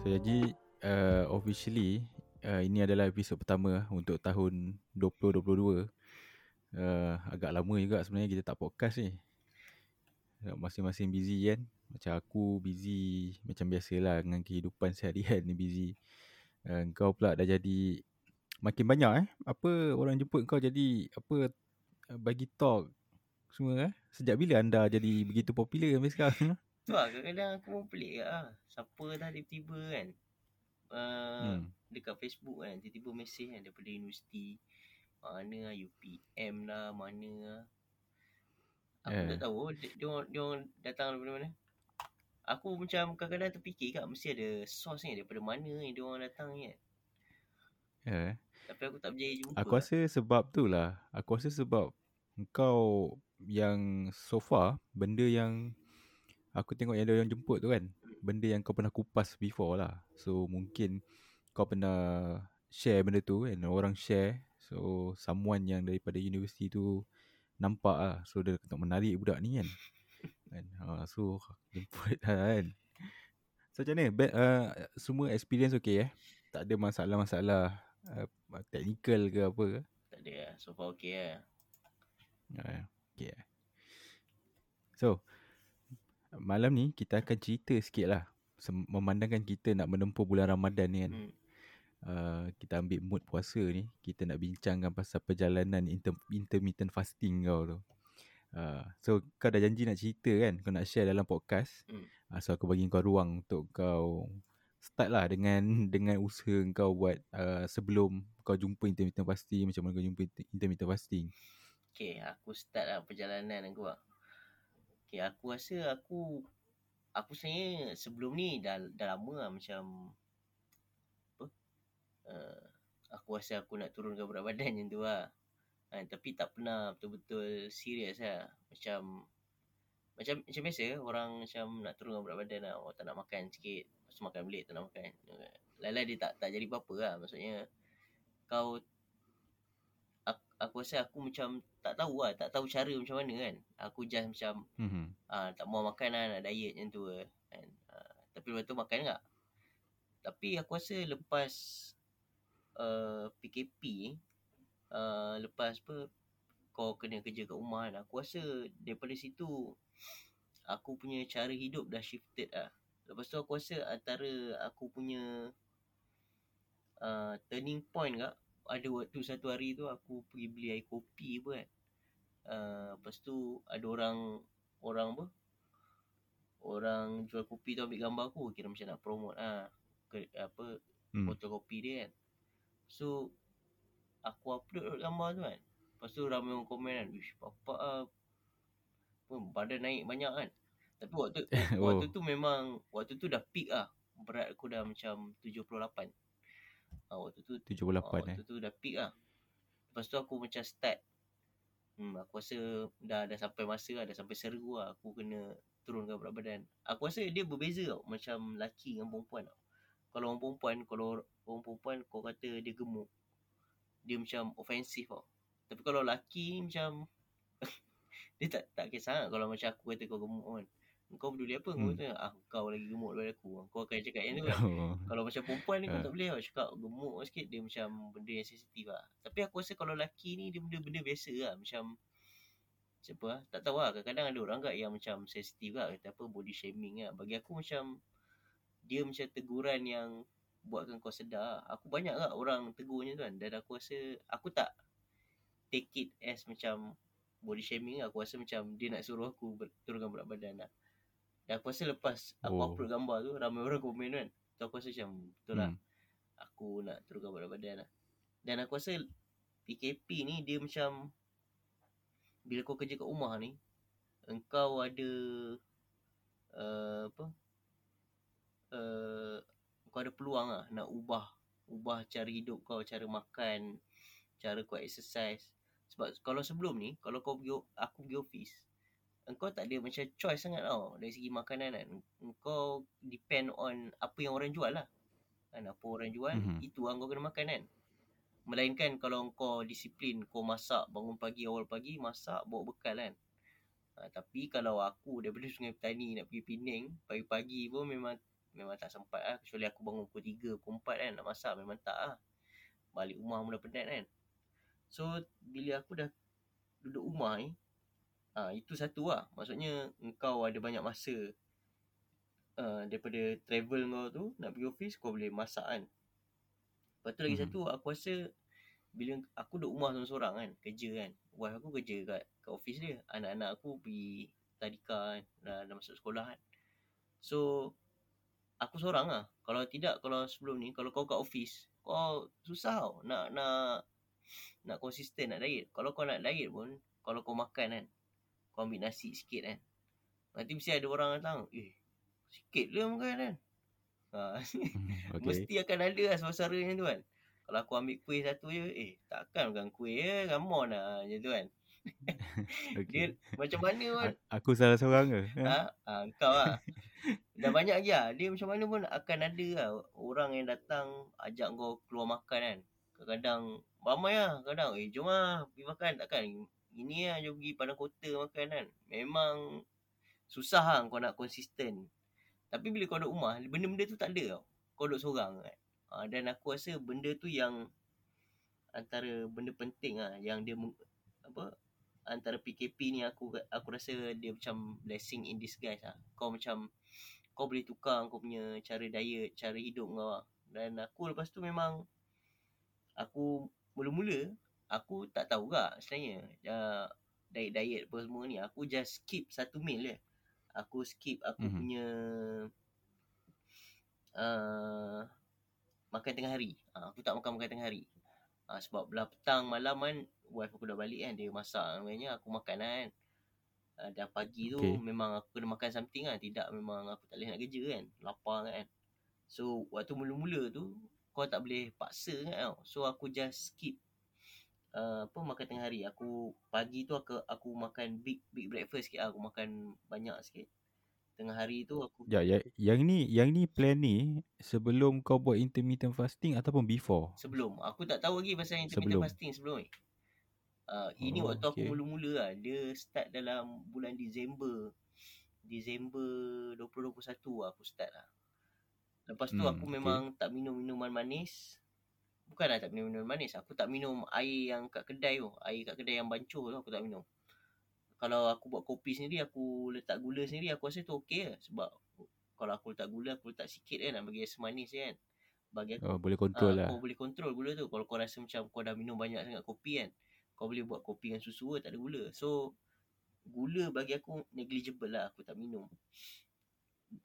So jadi uh, officially uh, ini adalah episod pertama untuk tahun 2022. Uh, agak lama juga sebenarnya kita tak podcast ni. Masing-masing busy kan. Macam aku busy macam biasalah dengan kehidupan seharian ni busy. Uh, kau pula dah jadi makin banyak eh. Apa orang jemput kau jadi apa bagi talk semua eh. Sejak bila anda jadi begitu popular sampai sekarang? Tu lah kadang-kadang aku pun pelik kat lah. Siapa dah tiba-tiba kan. Uh, hmm. Dekat Facebook kan. Tiba-tiba mesej kan daripada universiti. Mana lah UPM lah. Mana lah. Aku yeah. tak tahu. Dia, dia, datang daripada mana. Aku macam kadang-kadang terfikir kat. Mesti ada source ni. Daripada mana ni dia orang datang ni kan. Yeah. Tapi aku tak berjaya jumpa. Aku rasa sebab tu lah. Aku rasa sebab kau yang so far. Benda yang aku tengok yang ada yang jemput tu kan benda yang kau pernah kupas before lah. So mungkin kau pernah share benda tu kan orang share. So someone yang daripada universiti tu nampak lah. So dia kata menarik budak ni kan. Kan? Uh, so jemput lah kan. So macam ni uh, semua experience okay eh? Tak ada masalah-masalah uh, technical ke apa ke? Tak ada lah. So far okay lah. Uh, okay so malam ni kita akan cerita sikit lah. Memandangkan kita nak menempuh bulan Ramadan ni kan. Hmm. uh, Kita ambil mood puasa ni Kita nak bincangkan pasal perjalanan inter- intermittent fasting kau tu. Uh, So kau dah janji nak cerita kan? Kau nak share dalam podcast. Hmm. uh, So aku bagi kau ruang untuk kau Start lah dengan dengan usaha kau buat uh, Sebelum kau jumpa intermittent fasting Macam mana kau jumpa intermittent fasting. Okay aku start lah perjalanan aku lah Okay, aku rasa aku aku sebenarnya sebelum ni dah dah lama lah macam apa? Uh, aku rasa aku nak turunkan berat badan macam tu lah. Ha, tapi tak pernah betul-betul serius lah. Macam macam macam biasa orang macam nak turunkan berat badan lah. Orang tak nak makan sikit. Lepas makan belik tak nak makan. Lain-lain dia tak, tak jadi apa-apa lah. Maksudnya kau aku rasa aku macam tak tahu lah, tak tahu cara macam mana kan. Aku just macam mm-hmm. uh, tak mau makan lah, nak diet macam tu kan. Uh, tapi lepas tu makan tak. Tapi aku rasa lepas uh, PKP, uh, lepas apa, kau kena kerja kat rumah kan. Aku rasa daripada situ, aku punya cara hidup dah shifted lah. Lepas tu aku rasa antara aku punya uh, turning point kak, ada waktu satu hari tu aku pergi beli air kopi apa kan. Uh, lepas tu ada orang orang apa? Orang jual kopi tu ambil gambar aku kira macam nak promote ah ke, apa hmm. botol kopi dia kan. So aku upload gambar tu kan. Lepas tu ramai orang komen kan, "Wish, bapak ah pun badan naik banyak kan." Tapi waktu oh. waktu tu memang waktu tu dah peak ah. Berat aku dah macam 78. Ha, waktu tu 78 ha, waktu eh. tu dah peak lah. Lepas tu aku macam start. Hmm, aku rasa dah dah sampai masa lah, dah sampai seru lah aku kena turunkan berat badan. Aku rasa dia berbeza tau macam lelaki dengan perempuan tau. Kalau orang perempuan, kalau orang perempuan kau kata dia gemuk. Dia macam ofensif tau. Tapi kalau lelaki macam dia tak tak kisah lah kalau macam aku kata kau gemuk kan. Kau peduli apa hmm. kau ah kau lagi gemuk daripada aku. Kau akan cakap yang tu kan. Oh. Kalau macam perempuan ni kau ya. tak boleh lah cakap gemuk sikit dia macam benda yang sensitif lah. Tapi aku rasa kalau lelaki ni dia benda-benda biasa lah macam siapa lah. Tak tahu lah kadang-kadang ada orang kat yang macam sensitif lah kata apa body shaming lah. Bagi aku macam dia macam teguran yang buatkan kau sedar. Aku banyak lah orang tegurnya tu kan. Dan aku rasa aku tak take it as macam body shaming lah. Aku rasa macam dia nak suruh aku turunkan berat badan lah. Dan aku rasa lepas aku oh. upload gambar tu Ramai orang komen kan Tu aku rasa macam Betul lah hmm. Aku nak turunkan badan badan lah Dan aku rasa PKP ni dia macam Bila kau kerja kat rumah ni Engkau ada uh, Apa uh, Kau ada peluang lah Nak ubah Ubah cara hidup kau Cara makan Cara kau exercise Sebab kalau sebelum ni Kalau kau pergi Aku pergi office engkau tak ada macam choice sangat tau dari segi makanan kan. Engkau depend on apa yang orang jual lah. Kan apa orang jual, mm-hmm. itu lah kau kena makan kan. Melainkan kalau engkau disiplin, kau masak bangun pagi awal pagi, masak bawa bekal kan. Ha, tapi kalau aku daripada Sungai Petani nak pergi Penang, pagi-pagi pun memang Memang tak sempat lah. Kecuali aku bangun pukul 3, pukul 4 kan. Nak masak memang tak lah. Balik rumah dah penat kan. So, bila aku dah duduk rumah ni, ha, itu satu lah. Maksudnya, engkau ada banyak masa uh, daripada travel kau tu, nak pergi office, kau boleh masak kan. Lepas tu lagi Mhm. satu, aku rasa bila aku duduk rumah seorang-seorang kan, kerja kan. Wife aku kerja kat, kat office dia. Anak-anak aku pergi tadika kan, dah, dah masuk sekolah kan. So, aku seorang lah. Kalau tidak, kalau sebelum ni, kalau kau kat office, kau susah tau nak, nak, nak konsisten nak diet. Kalau kau nak diet pun, kalau kau makan kan, kau ambil nasi sikit kan. Nanti mesti ada orang datang, eh, sikit le makan kan. Ha, okay. Mesti akan ada lah suara-suara macam tu kan. Kalau aku ambil kuih satu je, eh takkan bukan kuih je, come on lah macam tu kan. Dia okay. macam mana pun, A- aku salah seorang ke? ha, ha kau lah. Dah banyak lagi lah. Dia macam mana pun akan ada lah orang yang datang ajak kau keluar makan kan. Kadang-kadang ramai lah. Kadang, eh jom lah pergi makan. Takkan ini lah jom pergi padang kota makan kan. Memang susah lah kau nak konsisten. Tapi bila kau duduk rumah, benda-benda tu tak ada tau. Kau duduk seorang kan. Ha, dan aku rasa benda tu yang antara benda penting lah yang dia apa antara PKP ni aku aku rasa dia macam blessing in disguise lah. Kau macam kau boleh tukar kau punya cara diet, cara hidup kau lah. Dan aku lepas tu memang aku mula-mula aku tak tahu juga sebenarnya uh, diet-diet apa semua ni. Aku just skip satu meal je. Aku skip aku Mhm. punya uh, makan tengah hari. Uh, aku tak makan makan tengah hari. Uh, sebab belah petang malam kan wife aku dah balik kan dia masak sebenarnya aku makan lah kan. Uh, dan pagi tu Okay. memang aku kena makan something lah. Tidak memang aku tak boleh nak kerja kan. Lapar kan. So waktu mula-mula tu kau tak boleh paksa kan tau. So aku just skip uh, apa makan tengah hari. Aku pagi tu aku aku makan big big breakfast sikit lah. Aku makan banyak sikit. Tengah hari tu aku Ya, ya, yang ni yang ni plan ni sebelum kau buat intermittent fasting ataupun before? Sebelum. Aku tak tahu lagi pasal intermittent Sebelum. fasting sebelum ni. Uh, ini Oh, waktu aku okay. mula-mula lah. Dia start dalam bulan Disember. Disember 2021 lah aku start lah. Lepas tu Hmm, aku okay. memang tak minum minuman manis. Bukanlah tak minum minuman manis. Aku tak minum air yang kat kedai tu. Air kat kedai yang bancuh tu aku tak minum. Kalau aku buat kopi sendiri, aku letak gula sendiri, aku rasa tu okey lah. Sebab kalau aku letak gula, aku letak sikit kan nak bagi rasa manis kan. Bagi aku Oh, boleh control Ah, lah. Kau boleh kontrol gula tu. Kalau kau rasa macam kau dah minum banyak sangat kopi kan. Kau boleh buat kopi dengan susu ke, tak ada gula. So, gula bagi aku negligible lah. Aku tak minum.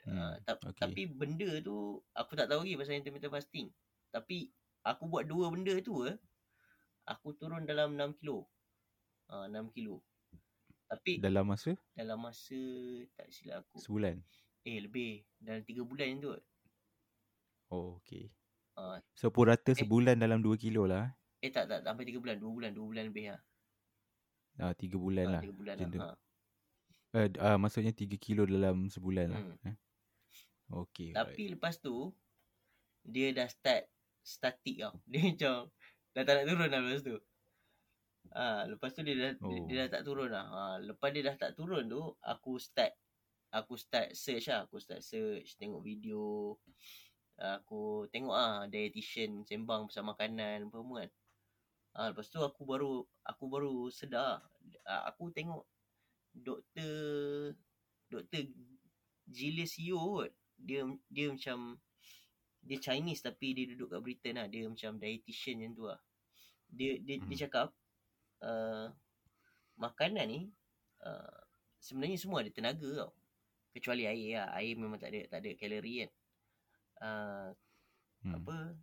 Hmm, Hmm, ta- okay. Tapi benda tu, aku tak tahu lagi pasal intermittent fasting. Tapi, aku buat dua benda tu eh. Aku turun dalam 6 kilo. Ha, 6 kilo. Tapi, Dalam masa dalam masa, tak silap aku. sebulan. Eh, lebih. Dalam 3 bulan je tu. Oh, okay. Ha, So pun rata Eh. sebulan dalam 2 kilo lah. eh, tak, tak, tak sampai 3 bulan. 2 bulan. 2 bulan lebih lah. Ah, 3 bulan Ha, lah. 3 bulan lah. Ha. Eh, ah, maksudnya 3 kilo dalam sebulan lah. Hmm. Eh? Okay. Tapi lepas tu dia dah start static tau. Dia macam dah tak nak turun lah lepas tu. Ha, lepas tu dia dah oh. dia, Oh. dia dah tak turun lah. Ha, lepas dia dah tak turun tu aku start aku start search lah. Aku start search tengok video. Aku tengok ah dietitian sembang pasal makanan apa semua kan. Ha, lepas tu aku baru aku baru sedar. Ha, aku tengok doktor doktor Julius Yeo kot. Dia dia macam dia Chinese tapi dia duduk kat Britain lah. Dia macam dietitian macam tu lah. Dia dia, hmm. dia cakap uh, makanan ni uh, sebenarnya semua ada tenaga tau. Kecuali air lah. Air memang tak ada tak ada kalori kan. Uh, Hmm. apa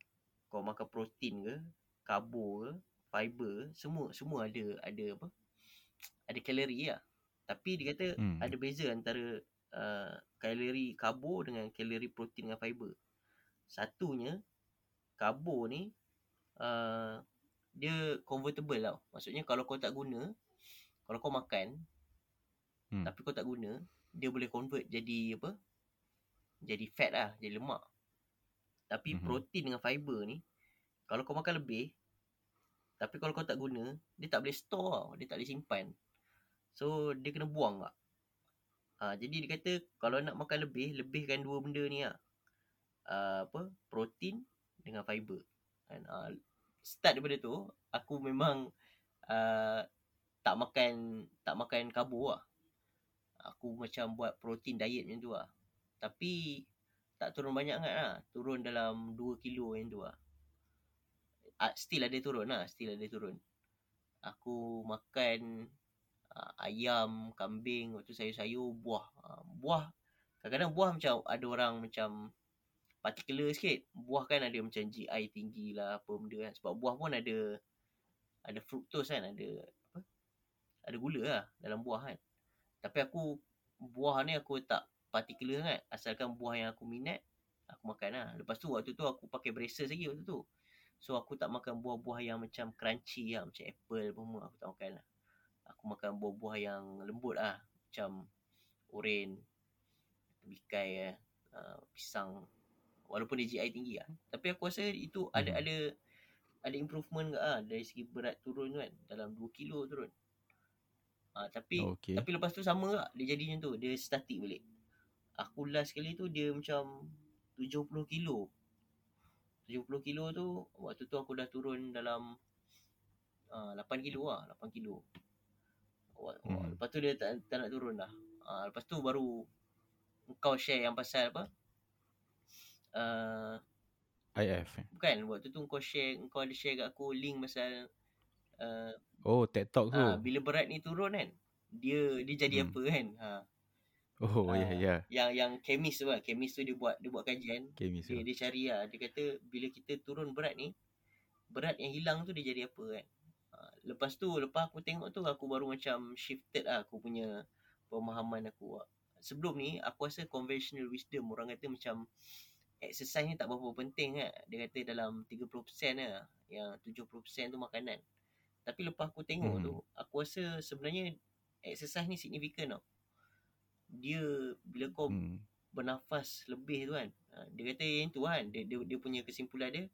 kau makan protein ke, karbo ke, fiber, semua semua ada ada apa? Ada kalori lah. Tapi dia kata Hmm. ada beza antara uh, kalori karbo dengan kalori protein dengan fiber. Satunya karbo ni uh, dia convertible tau. Maksudnya kalau kau tak guna, kalau kau makan Hmm. tapi kau tak guna, dia boleh convert jadi apa? Jadi fat lah, jadi lemak. Tapi Mhm. protein dengan fiber ni kalau kau makan lebih tapi kalau kau tak guna, dia tak boleh store tau. Dia tak boleh simpan. So dia kena buang tak. Ha, jadi dia kata kalau nak makan lebih, lebihkan dua benda ni lah. Uh, apa protein dengan fiber. Kan uh, start daripada tu aku memang uh, tak makan tak makan karbo lah. Aku macam buat protein diet macam tu lah. Tapi tak turun banyak sangat lah. Turun dalam 2 kilo yang tu lah. Uh, still ada turun lah still ada turun. Aku makan uh, ayam kambing waktu sayur-sayur buah. Uh, buah. Kadang-kadang buah macam ada orang macam particular sikit. Buah kan ada macam GI tinggi lah apa benda kan. Sebab buah pun ada ada fructose kan, ada apa? Ada gula lah dalam buah kan. Tapi aku buah ni aku tak particular kan. Asalkan buah yang aku minat, aku makan lah. Lepas tu waktu tu aku pakai braces lagi waktu tu. So aku tak makan buah-buah yang macam crunchy lah. Macam apple pun aku tak makan lah. Aku makan buah-buah yang lembut lah. Macam oren, bikai lah. Uh, pisang walaupun dia GI tinggi lah. Tapi aku rasa itu hmm. ada ada ada improvement ke ah dari segi berat turun kan dalam 2 kilo turun. Ah tapi okay. tapi lepas tu sama lah dia jadi macam tu dia static balik. Aku last kali tu dia macam 70 kilo. 70 kilo tu waktu tu aku dah turun dalam uh, 8 kilo lah 8 kilo. Hmm. Lepas tu dia tak, tak nak turun dah. Uh, lepas tu baru kau share yang pasal apa? Uh, IF? Bukan waktu tu kau share Kau ada share kat aku link pasal uh, Oh TED Talk tu? ha, Bila berat ni turun kan? Dia dia jadi hmm. apa kan? Ha. Oh ya uh, ya. Yang yang kemis tu lah. Kemis tu dia buat Dia buat kajian. Kemis dia, dia cari lah. Dia kata Bila kita turun berat ni Berat yang hilang tu dia jadi apa kan? Ha, Lepas tu Lepas aku tengok tu Aku baru macam shifted lah Aku punya Pemahaman aku. Sebelum ni Aku rasa conventional wisdom Orang kata macam exercise ni tak berapa penting kan. Dia kata dalam 30% lah. Yang 70% tu makanan. Tapi lepas aku tengok hmm. tu, aku rasa sebenarnya exercise ni signifikan tau. Dia bila kau hmm. bernafas lebih tu kan. Ha, dia kata yang tu kan. Dia, dia, dia punya kesimpulan dia.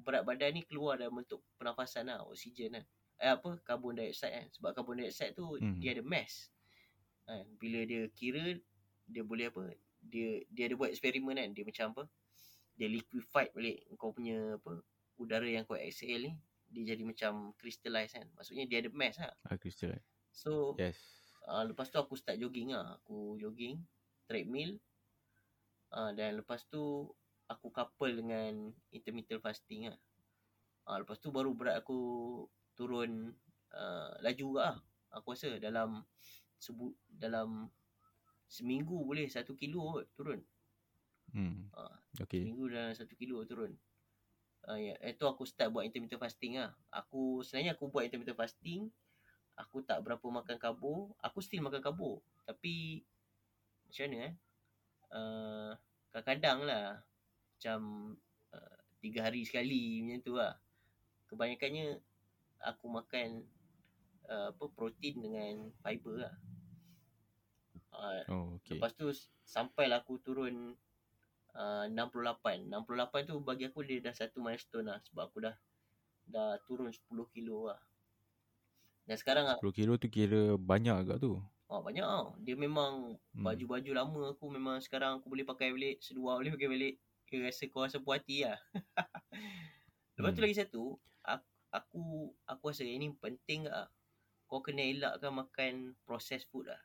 Berat badan ni keluar dalam bentuk pernafasan lah. Oksigen lah. Eh apa? Carbon dioxide kan. Sebab carbon dioxide tu hmm. dia ada mass. Ha, bila dia kira, dia boleh apa? Dia dia ada buat eksperimen kan dia macam apa dia liquefied balik kau punya apa udara yang kau exhale ni dia jadi macam crystallize kan. Maksudnya dia ada mass lah. Ah crystallize so yes. uh, lepas tu aku start jogging lah. Aku jogging treadmill uh, dan lepas tu aku couple dengan intermittent fasting lah. Uh, lepas tu baru berat aku turun uh, laju lah. Aku rasa dalam sebut dalam seminggu boleh satu kilo turun. Hmm. Ha, okay. Seminggu dalam satu kilo turun. Ha, ya. Itu aku start buat intermittent fasting lah. Aku sebenarnya aku buat intermittent fasting. Aku tak berapa makan karbo. Aku still makan karbo. Tapi macam mana eh? Uh, kadang-kadang lah. Macam uh, tiga hari sekali macam tu lah. Kebanyakannya aku makan uh, apa protein dengan fiber lah. Uh, oh, okay. Lepas tu sampailah aku turun uh, 68. 68 tu bagi aku dia dah satu milestone lah sebab aku dah dah turun 10 kilo lah. Dan sekarang 10 kilo tu kira banyak agak tu. Oh, banyak tau. Dia memang hmm. baju-baju lama aku memang sekarang aku boleh pakai balik. Sedua boleh pakai balik. Dia rasa kau rasa puas hati lah. Lepas hmm. tu lagi satu. Aku, aku, aku rasa ini penting lah. Kau kena elakkan makan processed food lah.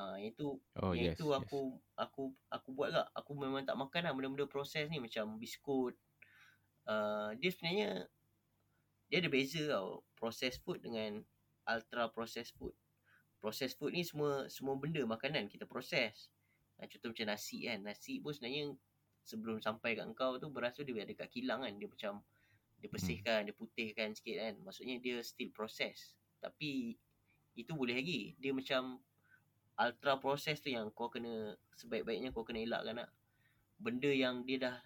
Ha, itu oh, yang yes, itu aku yes. aku aku buat lah. Aku memang tak makan lah benda-benda proses ni macam biskut. Uh, dia sebenarnya dia ada beza tau processed food dengan ultra processed food. Processed food ni semua semua benda makanan kita proses. Ha, contoh macam nasi kan. Nasi pun sebenarnya sebelum sampai kat kau tu beras tu dia ada kat kilang kan. Dia macam dia bersihkan, hmm. dia putihkan sikit kan. Maksudnya dia still process. Tapi itu boleh lagi. Dia macam ultra process tu yang kau kena sebaik-baiknya kau kena elakkan lah. Benda yang dia dah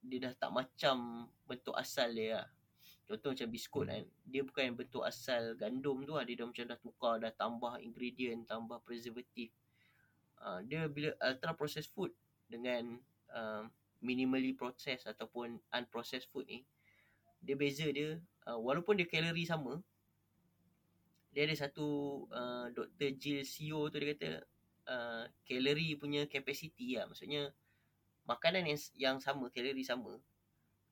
dia dah tak macam bentuk asal dia lah. Contoh macam biskut kan. Dia bukan bentuk asal gandum tu lah. Dia dah macam dah tukar, dah tambah ingredient, tambah preservative. Uh, dia bila ultra processed food dengan uh, minimally processed ataupun unprocessed food ni, dia beza dia, uh, walaupun dia kalori sama, dia ada satu uh, Dr. Jill CEO tu dia kata uh, kalori punya capacity lah maksudnya makanan yang yang sama, kalori sama.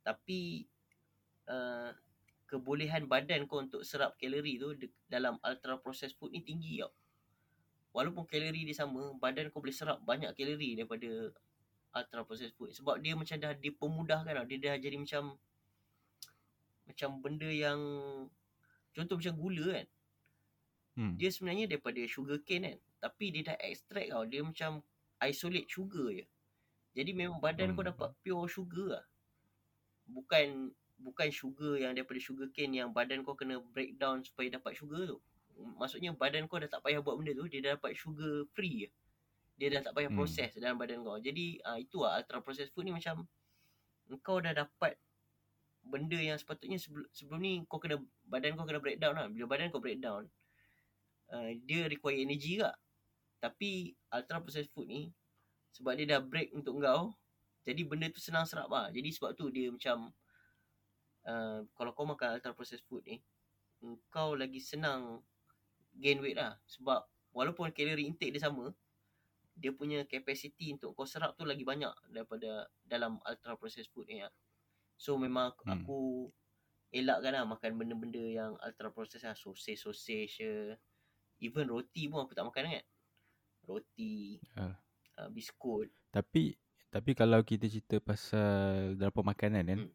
Tapi uh, kebolehan badan kau untuk serap kalori tu de- dalam ultra processed food ni tinggi tau. Walaupun kalori dia sama, badan kau boleh serap banyak kalori daripada ultra processed food. Sebab dia macam dah dipermudahkan tau. Dia dah jadi macam macam benda yang contoh macam gula kan. Hmm. Dia sebenarnya daripada sugar cane kan. Tapi dia dah extract tau. Dia macam isolate sugar je. Jadi memang badan Hmm. kau dapat pure sugar lah. Bukan bukan sugar yang daripada sugar cane yang badan kau kena breakdown supaya dapat sugar tu. Maksudnya badan kau dah tak payah buat benda tu, dia dah dapat sugar free je. Dia dah tak payah Hmm. proses dalam badan kau. Jadi uh, itu lah ultra processed food ni macam kau dah dapat benda yang sepatutnya sebelum, sebelum ni kau kena badan kau kena breakdown lah. Bila badan kau breakdown, uh, dia require energy juga. Tapi ultra processed food ni sebab dia dah break untuk kau, jadi benda tu senang serap lah. Jadi sebab tu dia macam uh, kalau kau makan ultra processed food ni, kau lagi senang gain weight lah. Sebab walaupun kalori intake dia sama, dia punya capacity untuk kau serap tu lagi banyak daripada dalam ultra processed food ni lah. So memang aku, Hmm. aku elakkan lah makan benda-benda yang ultra processed lah. Sosis-sosis je. Even roti pun aku tak makan kan. Roti, Ah. uh, biskut. Tapi tapi kalau kita cerita pasal dalam pemakanan kan, Hmm.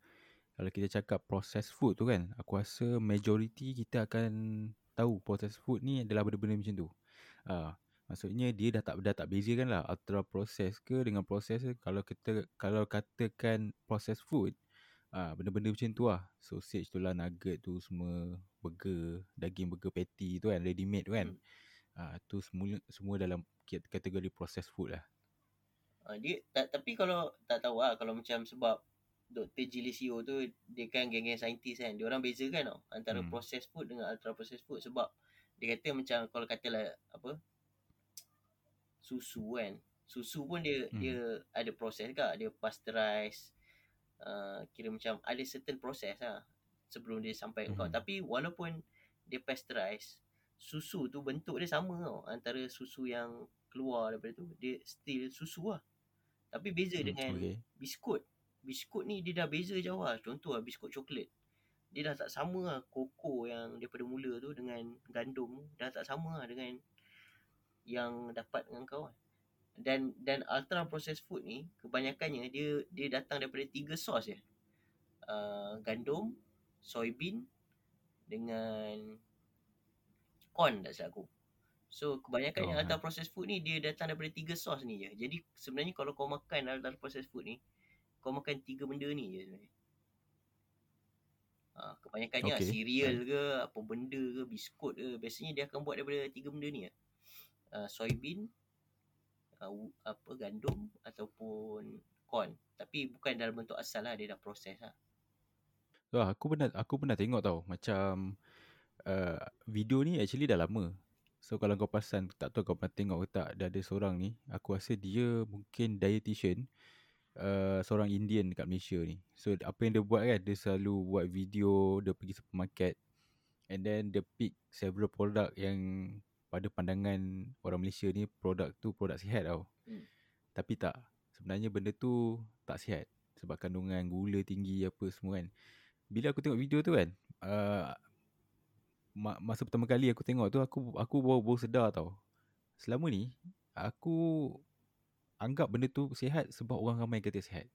kalau kita cakap processed food tu kan, aku rasa majority kita akan tahu processed food ni adalah benda-benda macam tu. Ah, maksudnya dia dah tak dah tak bezakan lah ultra processed ke dengan processed ke. Kalau kita kalau katakan processed food, ah benda-benda macam tu lah. Sausage tu lah, nugget tu semua, burger, daging burger patty tu kan, ready made tu kan. Ah tu semua semua dalam kat- kategori processed food lah. Uh, dia tak, tapi kalau tak tahu lah kalau macam sebab Dr. Gilisio tu dia kan geng-geng saintis kan. Dia orang bezakan tau antara Hmm. hmm. processed food dengan ultra processed food sebab dia kata macam kalau katalah apa susu kan. Susu pun dia Hmm. hmm. dia ada proses ke dia pasteurize uh, kira macam ada certain proses lah sebelum dia sampai hmm. kau. Mhm. Tapi walaupun dia pasteurize susu tu bentuk dia sama tau antara susu yang keluar daripada tu dia still susu lah. Tapi beza Hmm, dengan okay. biskut. Biskut ni dia dah beza jauh lah. Contoh lah biskut coklat. Dia dah tak sama lah koko yang daripada mula tu dengan gandum. Dah tak sama lah dengan yang dapat dengan kau kan. Dan dan ultra processed food ni kebanyakannya dia dia datang daripada tiga sos je. Uh, gandum, soybean dengan corn tak silap aku. So kebanyakan Oh, yang ha. ultra processed food ni dia datang daripada tiga sos ni je. Jadi sebenarnya kalau kau makan ultra processed food ni, kau makan tiga benda ni je sebenarnya. Ha, kebanyakannya Okay, cereal ke, apa benda ke, biskut ke, biasanya dia akan buat daripada tiga benda ni lah. Uh, soybean, uh, apa gandum ataupun corn. Tapi bukan dalam bentuk asal lah, dia dah proses lah. Wah, aku pernah aku pernah tengok tau macam uh, video ni actually dah lama. So kalau kau perasan tak tahu kau pernah tengok ke tak ada ada seorang ni, aku rasa dia mungkin dietitian uh, seorang Indian dekat Malaysia ni. So apa yang dia buat kan dia selalu buat video dia pergi supermarket and then dia pick several produk yang pada pandangan orang Malaysia ni produk tu produk sihat tau. Hmm. Tapi tak. Sebenarnya benda tu tak sihat sebab kandungan gula tinggi apa semua kan. Bila aku tengok video tu kan, uh, ma- masa pertama kali aku tengok tu aku aku baru baru sedar tau. Selama ni aku anggap benda tu sihat sebab orang ramai kata sihat.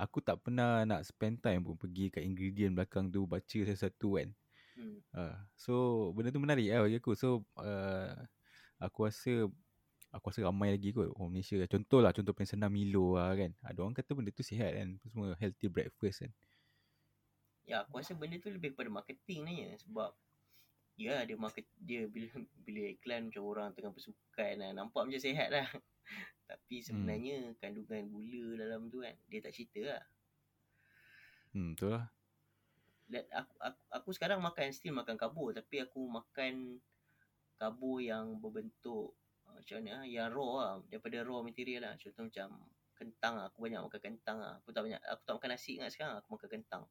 Aku tak pernah nak spend time pun pergi kat ingredient belakang tu baca satu-satu kan. Hmm. Uh, so benda tu menarik lah bagi aku. So uh, aku rasa aku rasa ramai lagi kot orang Malaysia. Contoh lah contoh paling senang Milo lah kan. Ada orang kata benda tu sihat kan. Semua healthy breakfast kan. Ya, aku rasa benda tu lebih kepada marketing ni. Sebab Ya dia market dia bila bila iklan macam orang tengah bersukan lah. Nampak macam sihat lah. Tapi sebenarnya hmm. kandungan gula dalam tu kan dia tak cerita lah. Hmm betul lah. Aku, aku, aku sekarang makan still makan karbo tapi aku makan karbo yang berbentuk uh, macam mana ah, yang raw lah daripada raw material lah. Contoh macam kentang lah. Aku banyak makan kentang lah. Aku tak banyak aku tak makan nasi ingat sekarang aku makan kentang.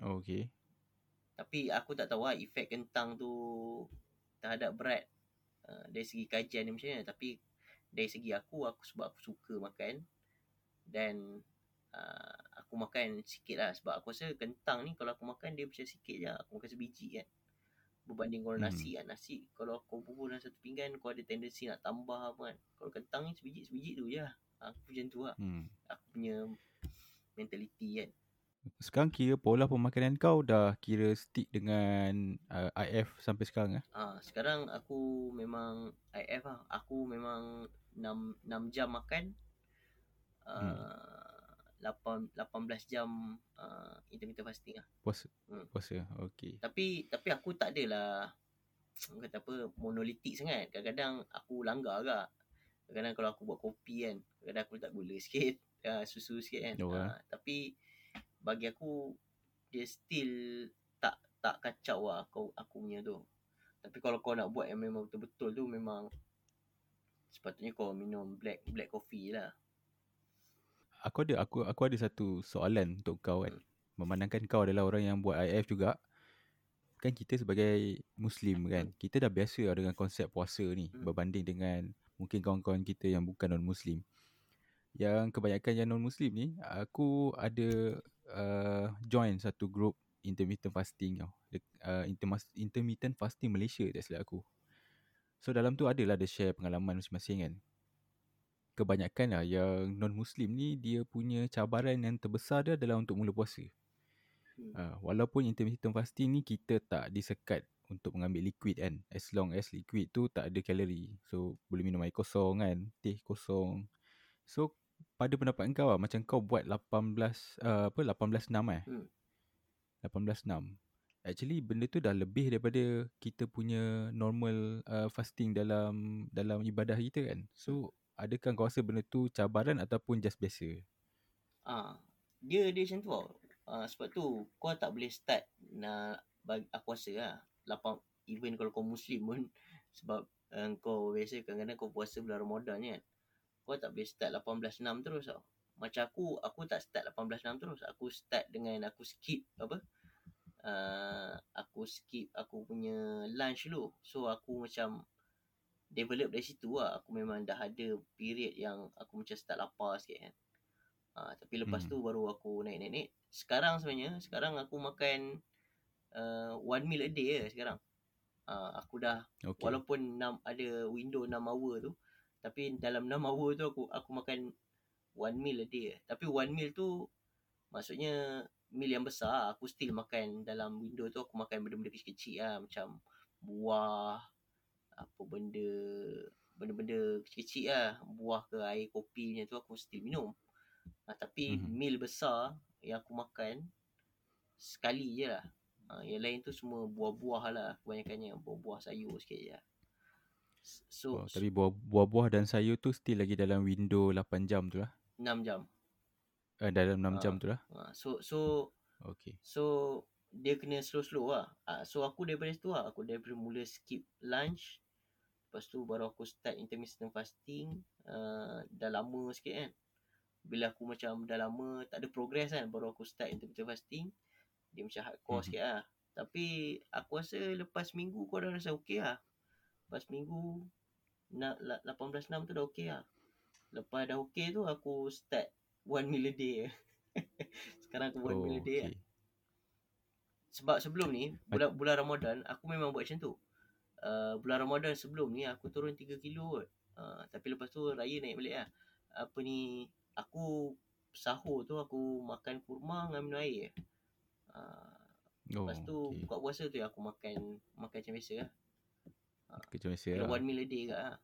Oh, okay. Tapi aku tak tahu lah efek kentang tu terhadap berat uh, dari segi kajian dia macam mana. Tapi dari segi aku aku sebab aku suka makan dan uh, aku makan sikit lah sebab aku rasa kentang ni kalau aku makan dia macam sikit je aku makan sebiji kan berbanding kalau Hmm. nasi kan nasi kalau kau bubur dalam satu pinggan kau ada tendensi nak tambah apa kan kalau kentang ni sebiji-sebiji tu je lah. aku macam tu lah Hmm. aku punya mentality kan Sekarang kira pola pemakanan kau dah kira stick dengan uh, IF sampai sekarang eh? Ah, sekarang aku memang IF lah. Aku memang 6 6 jam makan. Uh, 8 18 jam uh, intermittent fasting lah. Puasa. Hmm. Puasa. Okey. Tapi tapi aku tak adalah kata apa monolitik sangat. Kadang-kadang aku langgar agak. Kadang-kadang kalau aku buat kopi kan, kadang-kadang aku letak gula sikit, uh, susu sikit kan. Oh, uh, tapi bagi aku dia still tak tak kacau lah kau aku punya tu. Tapi kalau kau nak buat yang memang betul-betul tu memang sepatutnya kau minum black black coffee lah. Aku ada aku aku ada satu soalan untuk kau kan. Hmm. Memandangkan kau adalah orang yang buat IF juga. Kan kita sebagai muslim kan. Kita dah biasa lah dengan konsep puasa ni Hmm. berbanding dengan mungkin kawan-kawan kita yang bukan non muslim. Yang kebanyakan yang non muslim ni aku ada uh, join satu group intermittent fasting tau. Uh, intermittent fasting Malaysia tak silap aku. So dalam tu adalah ada share pengalaman masing-masing kan. Kebanyakan lah yang non muslim ni dia punya cabaran yang terbesar dia adalah untuk mula puasa. Hmm. Uh, walaupun intermittent fasting ni kita tak disekat untuk mengambil liquid kan. As long as liquid tu tak ada kalori. So boleh minum air kosong kan, teh kosong. So pada pendapat kau lah macam kau buat 18 uh, apa 18 6 eh. Hmm. 18 6. Actually benda tu dah lebih daripada kita punya normal uh, fasting dalam dalam ibadah kita kan. So adakah kau rasa benda tu cabaran ataupun just biasa? Ah, dia dia macam tu tau. Ah, sebab tu kau tak boleh start nak bagi aku rasa lah. Lapang even kalau kau muslim pun sebab uh, kau biasa kadang-kadang kau puasa bulan Ramadan kan. Kau tak boleh start 18 6 terus tau. Macam aku aku tak start 18 6 terus. Aku start dengan aku skip apa? Uh, aku skip aku punya lunch dulu. So aku macam develop dari situ lah. Aku memang dah ada period yang aku macam start lapar sikit kan. Uh, tapi lepas Hmm. tu baru aku naik-naik. Sekarang sebenarnya, sekarang aku makan uh, one meal a day je sekarang. Uh, aku dah, Okay. walaupun 6, ada window 6 hour tu, tapi dalam 6 hour tu aku aku makan one meal a day. Tapi one meal tu, maksudnya meal yang besar, aku still makan dalam window tu aku makan benda-benda kecil-kecil lah. Macam buah, apa benda, benda-benda kecil-kecil lah. Buah ke air kopi macam tu aku still minum. Ha, tapi Mhm. mm-hmm. meal besar yang aku makan sekali je lah. Ha, yang lain tu semua buah-buah lah kebanyakannya. Buah-buah sayur sikit je lah. So, Oh, tapi buah, buah-buah dan sayur tu still lagi dalam window 8 jam tu lah. 6 jam. Uh, dalam 6 Ah. jam tu lah. Ha, so, so, Okay. so dia kena slow-slow lah. Ha, so, aku daripada situ lah. Aku daripada mula skip lunch. Lepas tu baru aku start intermittent fasting. Uh, dah lama sikit kan. Bila aku macam dah lama tak ada progress kan. Baru aku start intermittent fasting. Dia macam hardcore hmm. sikit lah. Tapi aku rasa lepas minggu kau dah rasa okey lah. Lepas minggu nak la- 18-6 tu dah okey lah. Lepas dah okey tu aku start one meal a day. Sekarang aku one Oh, meal a day lah. okay. Sebab sebelum ni bulan bulan Ramadan aku memang buat macam tu. Uh, bulan Ramadan sebelum ni aku turun 3 kilo kot. Uh, tapi lepas tu raya naik balik lah. Apa ni aku sahur tu aku makan kurma dengan minum air. Uh, Oh, lepas tu okay. buka puasa tu aku makan makan macam biasa lah. Macam biasa lah. one meal a day kat lah.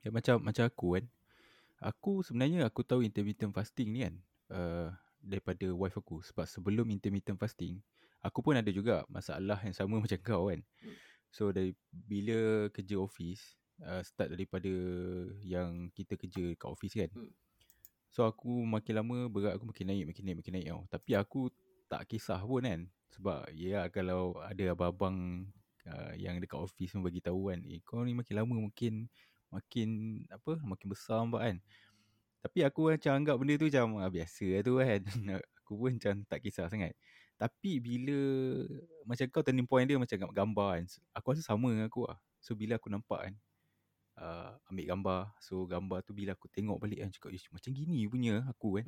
Ya, macam macam aku kan. Aku sebenarnya aku tahu intermittent fasting ni kan. Uh, daripada wife aku. Sebab sebelum intermittent fasting, aku pun ada juga masalah yang sama macam kau kan. Hmm. So dari bila kerja office, uh, start daripada yang kita kerja kat office kan. Hmm. So aku makin lama berat aku makin naik, makin naik, makin naik tau. Tapi aku tak kisah pun kan. Sebab ya kalau ada abang-abang uh, yang dekat office pun bagi tahu kan, eh kau ni makin lama makin makin apa makin besar nampak kan. Tapi aku macam anggap benda tu macam ah, biasa lah tu kan. aku pun macam tak kisah sangat. Tapi bila macam kau turning point dia macam gambar kan. Aku rasa sama dengan aku lah. So bila aku nampak kan. uh, ambil gambar. So gambar tu bila aku tengok balik kan cakap "Ish, macam gini punya aku kan.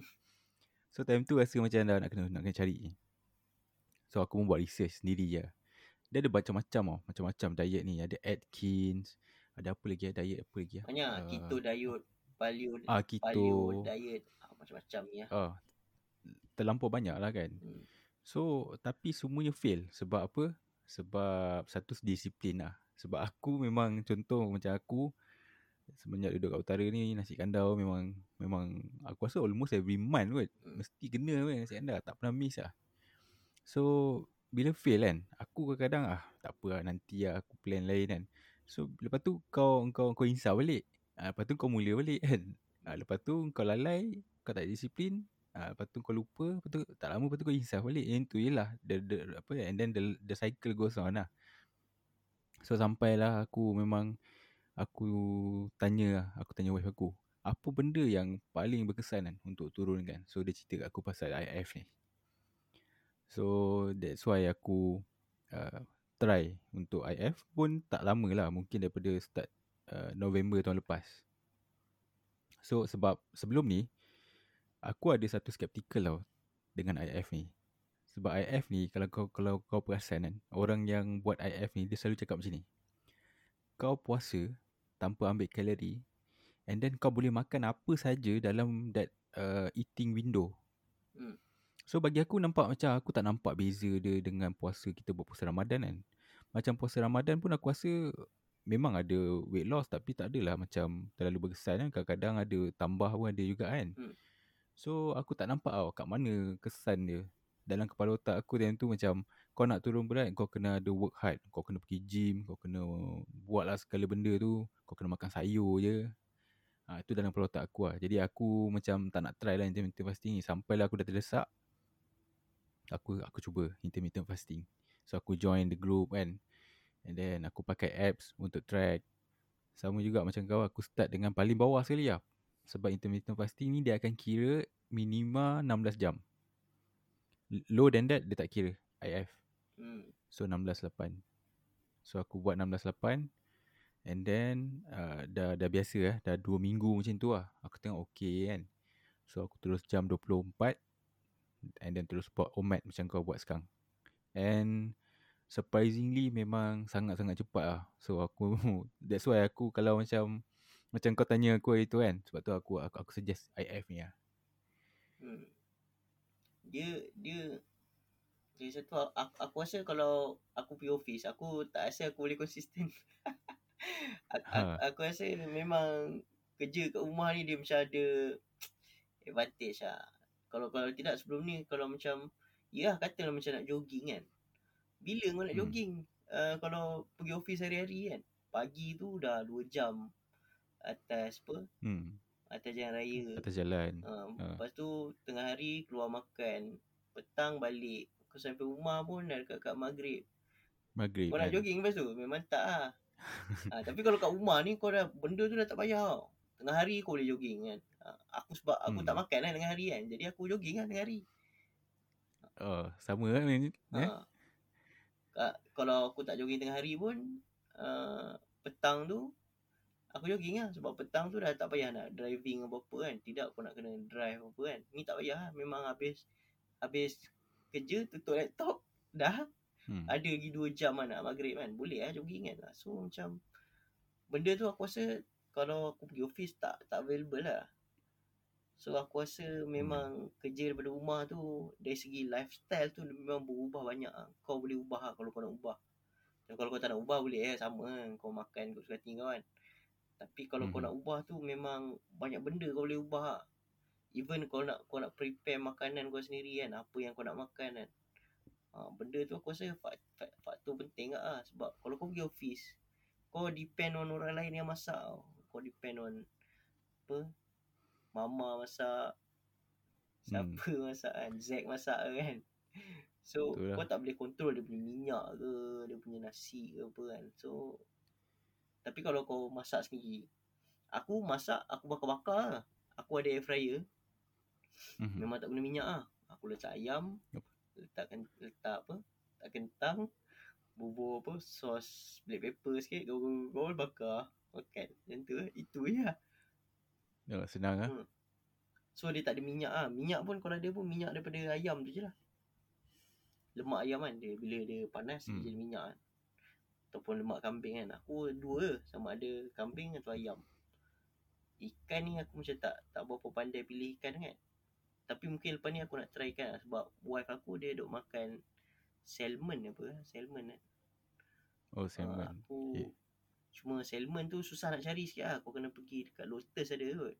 So time tu rasa macam dah nak kena nak kena cari. So aku pun buat research sendiri je. Dia ada macam-macam tau. Macam-macam diet ni. Ada Atkins. Ada apa lagi ya? Diet apa lagi ya? Banyak Ah, keto diet, paleo, Ah, keto. paleo diet, ah, macam-macam ni lah. Ah, terlampau banyak lah kan. Hmm. So tapi semuanya fail sebab apa? Sebab satu disiplin lah. Sebab aku memang contoh macam aku semenjak duduk kat utara ni nasi kandar memang memang aku rasa almost every month kot. Hmm. Mesti kena kan nasi kandar. Tak pernah miss lah. So bila fail kan aku kadang-kadang ah tak apa lah nanti lah aku plan lain kan. So lepas tu kau kau kau insaf balik. Ah, lepas tu kau mula balik kan. Ah, lepas tu kau lalai, kau tak disiplin, Ah, lepas tu kau lupa, lepas tu tak lama lepas tu kau insaf balik. Yang tu je lah. The, the, apa, and then the, the cycle goes on lah. So sampailah aku memang aku tanya lah, aku tanya wife aku. Apa benda yang paling berkesan kan untuk turunkan. So dia cerita kat aku pasal IF ni. So that's why aku uh, try untuk IF pun tak lama lah. Mungkin daripada start uh, November tahun lepas. So sebab sebelum ni aku ada satu skeptical tau dengan IF ni. Sebab IF ni kalau kau kalau kau perasan kan, orang yang buat IF ni dia selalu cakap macam ni. Kau puasa tanpa ambil kalori and then kau boleh makan apa saja dalam that uh, eating window. Hmm. So bagi aku nampak macam aku tak nampak beza dia dengan puasa kita buat puasa Ramadan kan. Macam puasa Ramadan pun aku rasa memang ada weight loss tapi tak adalah macam terlalu berkesan kan. Kadang-kadang ada tambah pun ada juga kan. Hmm. So aku tak nampak tau kat mana kesan dia. Dalam kepala otak aku time tu macam kau nak turun berat kau kena ada work hard. Kau kena pergi gym, kau kena buat lah segala benda tu. Kau kena makan sayur je. Ha, itu dalam kepala otak aku lah. Jadi aku macam tak nak try lah intermittent fasting ni. Sampailah aku dah terdesak. Aku aku cuba intermittent fasting. So aku join the group kan. And then aku pakai apps untuk track. Sama juga macam kau aku start dengan paling bawah sekali lah. Sebab intermittent fasting ni dia akan kira minima 16 jam. Low than that dia tak kira IF. Hmm. So 16.8 So aku buat 16.8 And then uh, dah, dah biasa lah Dah 2 minggu macam tu lah. Aku tengok okay kan. So aku terus jam 24 And then terus buat omat macam kau buat sekarang. And Surprisingly memang sangat-sangat cepat lah. So aku That's why aku kalau macam Macam kau tanya aku hari tu kan Sebab tu aku aku, aku suggest IF ni lah Hmm. Dia dia jadi satu aku, aku rasa kalau aku pergi office aku tak rasa aku boleh konsisten. aku, Ha. aku, aku rasa memang kerja kat rumah ni dia macam ada advantage lah. Kalau kalau tidak sebelum ni kalau macam ya katalah macam nak jogging kan. Bila kau nak Hmm. jogging? Uh, kalau pergi office hari-hari kan. Pagi tu dah 2 jam atas apa? hmm, Atas jalan raya. Atas jalan Ha, Ha. lepas tu tengah hari keluar makan. Petang balik. Kau sampai rumah pun dah dekat kat maghrib. Maghrib Kau nak kan jogging lepas tu? Memang tak lah. ha, tapi kalau kat rumah ni kau dah benda tu dah tak payah tau. Tengah hari kau boleh jogging kan. Ha, aku sebab aku Hmm. tak makan lah tengah hari kan. Jadi aku jogging lah tengah hari. Oh, sama kan ni Ha. eh? Ka- kalau aku tak jogging tengah hari pun uh, petang tu aku jogging lah sebab petang tu dah tak payah nak driving apa-apa kan. Tidak aku nak kena drive apa kan. Ni tak payah lah. Memang habis habis kerja tutup laptop dah Hmm. ada lagi 2 jam lah nak maghrib kan. Boleh lah jogging kan. So macam benda tu aku rasa kalau aku pergi office tak tak available lah. So aku rasa memang kerja daripada rumah tu dari segi lifestyle tu memang berubah banyak lah. Kau boleh ubah lah kalau kau nak ubah. Dan kalau kau tak nak ubah boleh eh sama kan. Kau makan kau suka kau kan. Tapi kalau kau Mhm. nak ubah tu memang banyak benda kau boleh ubah lah. Even kau nak kau nak prepare makanan kau sendiri kan. Apa yang kau nak makan kan. Ha, benda tu aku rasa fak- fak- faktor penting lah sebab kalau kau pergi office kau depend on orang lain yang masak tau. Kau depend on apa mama masak Hmm. siapa masak kan Zack masak kan so Betul lah. kau tak boleh control dia punya minyak ke dia punya nasi ke apa kan so tapi kalau kau masak sendiri aku masak aku bakar-bakar lah. aku ada air fryer Mhm. Memang tak guna minyak ah. Aku letak ayam, Yup. letakkan letak apa? Letak kentang, bubur apa? Sos black pepper sikit, gol-gol bakar. makan. Macam tu lah. Itu je lah. Ya, senang ah. Hmm. So dia tak ada minyak ah. Minyak pun kalau ada pun minyak daripada ayam tu je lah. Lemak ayam kan dia bila dia panas Hmm. dia jadi minyak kan. Ataupun lemak kambing kan. Aku dua. Sama ada kambing atau ayam. Ikan ni aku macam tak tak berapa pandai pilih ikan kan. Tapi mungkin lepas ni aku nak try kan sebab wife aku dia duk makan salmon apa salmon kan. Oh, salmon. aku Okay. cuma salmon tu susah nak cari sikit lah. Kau kena pergi dekat Lotus ada kot.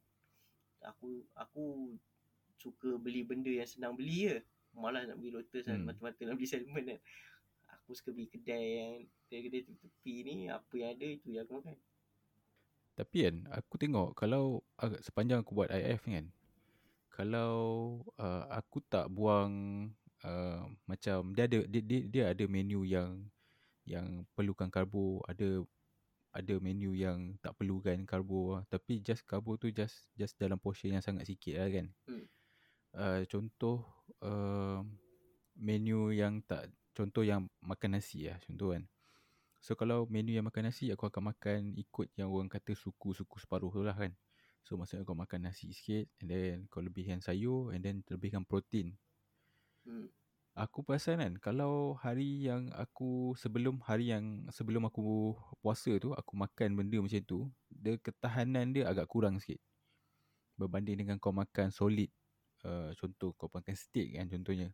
Aku aku suka beli benda yang senang beli je. Malas nak pergi Lotus kan. Hmm. Mata-mata nak beli salmon kan. Aku suka beli kedai yang kedai-kedai tepi ni. Apa yang ada itu yang aku makan. Tapi kan aku tengok kalau sepanjang aku buat IF kan kalau uh, aku tak buang uh, macam dia ada dia, dia, dia ada menu yang yang perlukan karbo, ada ada menu yang tak perlukan karbo lah. tapi just karbo tu just just dalam portion yang sangat sikit lah kan. Hmm. Uh, contoh uh, menu yang tak contoh yang makan nasi lah contoh kan. So kalau menu yang makan nasi aku akan makan ikut yang orang kata suku-suku separuh tu lah kan. So maksudnya kau makan nasi sikit and then kau lebihkan sayur and then lebihkan protein. Hmm. Aku perasan kan kalau hari yang aku sebelum hari yang sebelum aku puasa tu aku makan benda macam tu, dia ketahanan dia agak kurang sikit. Berbanding dengan kau makan solid. Uh, contoh kau makan steak kan contohnya.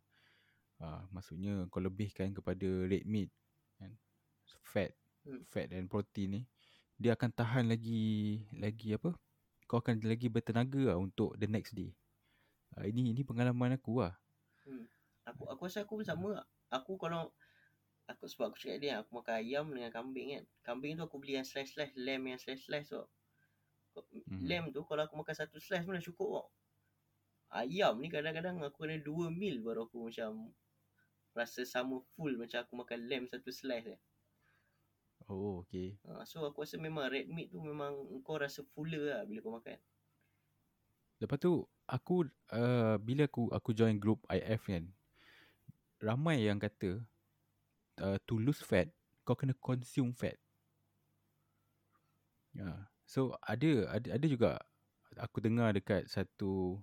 Uh, maksudnya kau lebihkan kepada red meat kan. Fat, Hmm. fat dan protein ni dia akan tahan lagi lagi apa? Kau akan lagi bertenaga lah untuk the next day. Uh, ini ini pengalaman aku lah. Aku aku rasa aku pun sama lah. Aku kalau aku sebab aku cakap dia aku makan ayam dengan kambing kan. Kambing tu aku beli yang slice-slice, lamb yang slice-slice tu. Mhm. Lamb tu kalau aku makan satu slice pun dah cukup tau. Ayam ni kadang-kadang aku kena dua meal baru aku macam rasa sama full macam aku makan lamb satu slice eh. Oh, okay. Ha, so aku rasa memang red meat tu memang kau rasa fuller lah bila kau makan. Lepas tu aku uh, bila aku aku join group IF kan ramai yang kata uh, to lose fat kau kena consume fat. Ya. Yeah. So ada ada ada juga aku dengar dekat satu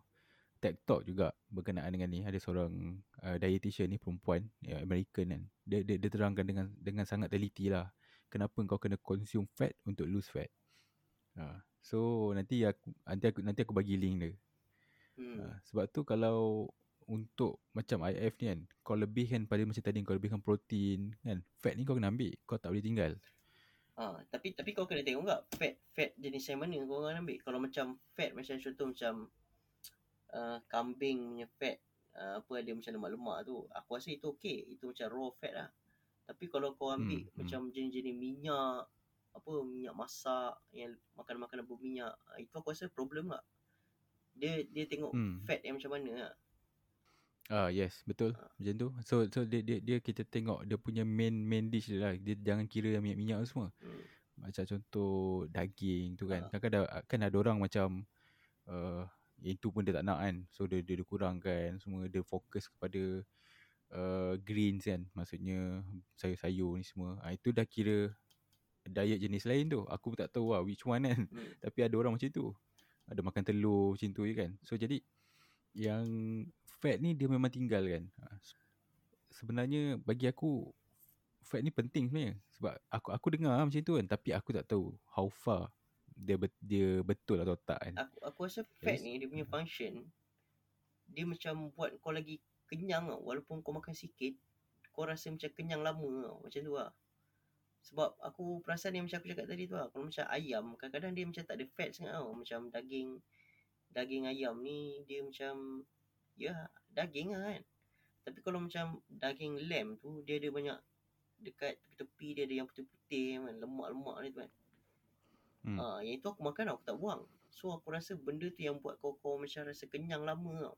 TED Talk juga berkenaan dengan ni ada seorang uh, dietitian ni perempuan ya, American kan. Dia, dia dia terangkan dengan dengan sangat teliti lah kenapa kau kena consume fat untuk lose fat. Ha. So nanti aku nanti aku nanti aku bagi link dia. Hmm. Ha, sebab tu kalau untuk macam IF ni kan kau lebihkan pada macam tadi kau lebihkan protein kan fat ni kau kena ambil kau tak boleh tinggal. Ha, tapi tapi kau kena tengok tak fat fat jenis yang mana kau orang ambil. Kalau macam fat macam contoh macam uh, kambing punya fat uh, apa ada macam lemak-lemak tu. Aku rasa itu okey. Itu macam raw fat lah. Tapi kalau kau ambil Hmm, hmm, macam jenis-jenis minyak apa minyak masak yang makan-makanan berminyak uh, itu aku rasa problem tak. Dia dia tengok Hmm. fat yang macam mana lah. Ah yes betul Ah. macam tu. So so dia dia, dia kita tengok dia punya main main dish dia lah. Dia jangan kira yang minyak-minyak tu semua. Hmm. Macam contoh daging tu kan. Ah. Kan ada kan ada orang macam uh, itu pun dia tak nak kan. So dia dia, dia kurangkan semua dia fokus kepada uh, greens kan. Maksudnya sayur-sayur ni semua. Ah itu dah kira diet jenis lain tu. Aku pun tak tahu lah which one kan. Hmm. Tapi ada orang macam tu. Ada makan telur macam tu je kan. So jadi yang fat ni dia memang tinggal kan. Ha, Sebenarnya bagi aku fat ni penting sebenarnya. Sebab aku aku dengar macam tu kan tapi aku tak tahu how far dia bet, dia betul atau tak kan. Aku aku rasa fat Jadi- ni dia punya function dia macam buat kau lagi kenyang tau. Walaupun kau makan sikit, kau rasa macam kenyang lama tau. Macam tu lah. Sebab aku perasan yang macam aku cakap tadi tu lah. Kalau macam ayam, kadang-kadang dia macam tak ada fat sangat tau. Macam daging daging ayam ni dia macam ya daging lah kan. Tapi kalau macam daging lamb tu dia ada banyak dekat tepi-tepi dia ada yang putih-putih kan, lemak-lemak ni tu kan. Hmm. Ah, yang itu aku makan aku tak buang. So aku rasa benda tu yang buat kau kau macam rasa kenyang lama tau.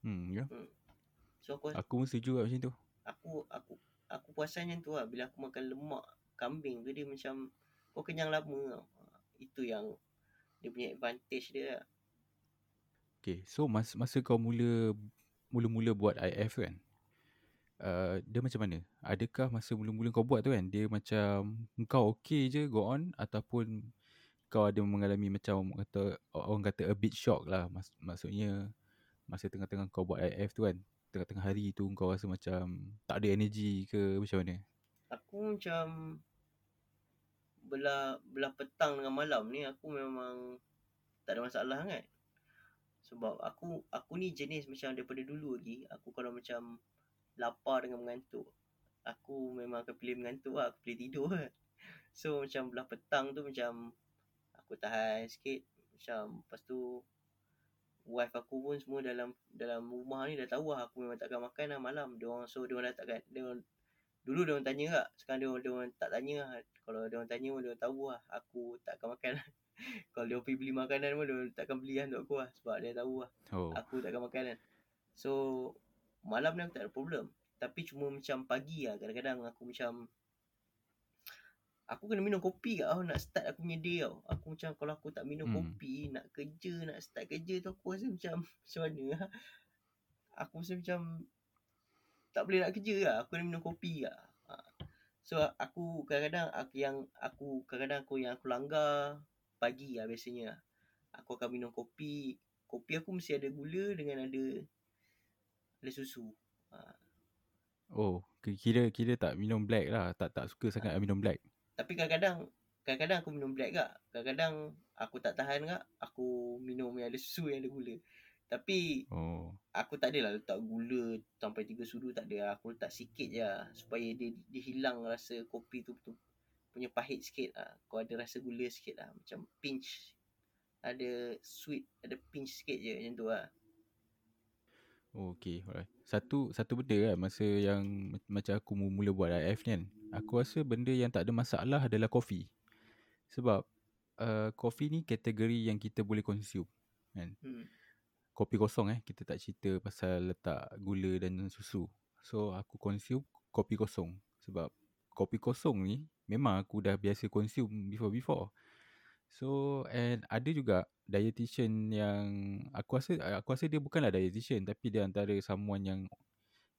Hmm ya. So aku Aku pun setuju lah macam tu. aku aku aku puasan macam tu lah bila aku makan lemak kambing tu dia macam kau kenyang lama tau. Itu yang dia punya advantage dia lah. Okay, so masa, masa kau mula mula-mula buat IF kan. Uh, dia macam mana? Adakah masa mula-mula kau buat tu kan, dia macam kau okay je go on ataupun kau ada mengalami macam kata, orang kata a bit shock lah. Mas, maksudnya masa tengah-tengah kau buat IF tu kan, tengah-tengah hari tu kau rasa macam tak ada energy ke macam mana? Aku macam belah belah petang dengan malam ni aku memang tak ada masalah kan. Sebab aku aku ni jenis macam daripada dulu lagi aku kalau macam lapar dengan mengantuk aku memang akan pilih mengantuk lah aku pilih tidur kan. So macam belah petang tu macam aku tahan sikit macam lepas tu wife aku pun semua dalam dalam rumah ni dah tahu lah aku memang takkan makan lah malam. Dia orang so dia orang dah takkan dia orang Dulu dia orang tanya tak, sekarang dia orang, dia orang tak tanya lah. Kalau dia orang tanya pun dia orang tahu lah aku tak akan makan lah. Kalau dia orang pergi beli makanan pun dia orang takkan beli lah untuk aku lah. Sebab dia tahu lah Oh. aku tak akan makan kan. So malam ni aku tak ada problem. Tapi cuma macam pagi lah kadang-kadang aku macam Aku kena minum kopi kat tau nak start aku punya day tau. Aku macam kalau aku tak minum Hmm. kopi nak kerja nak start kerja tu aku rasa macam macam mana lah. Aku rasa macam tak boleh nak kerja lah. Aku kena minum kopi lah. Ha. So aku kadang-kadang aku yang aku kadang-kadang aku yang aku langgar pagi lah biasanya. Aku akan minum kopi. Kopi aku mesti ada gula dengan ada ada susu. Ha. Oh, ki- kira kira tak minum black lah. Tak tak suka sangat minum black. Tapi kadang-kadang kadang-kadang aku minum black kak. Kadang-kadang aku tak tahan kak. Aku minum yang ada susu yang ada gula. Tapi Oh. aku tak adalah letak gula sampai tiga sudu tak ada. Aku letak sikit je lah, supaya dia, dia hilang rasa kopi tu betul punya pahit sikit lah. Kau ada rasa gula sikit lah. Macam pinch. Ada sweet, ada pinch sikit je macam tu lah. Oh, okay, alright. Satu satu benda kan masa yang ma- macam aku mula buat IF ni kan. Aku rasa benda yang tak ada masalah adalah kopi. Sebab uh, kopi ni kategori yang kita boleh consume kan. Hmm. Kopi kosong eh, kita tak cerita pasal letak gula dan susu. So aku consume kopi kosong sebab kopi kosong ni memang aku dah biasa consume before before. So and ada juga dietitian yang aku rasa aku rasa dia bukanlah dietitian tapi dia antara someone yang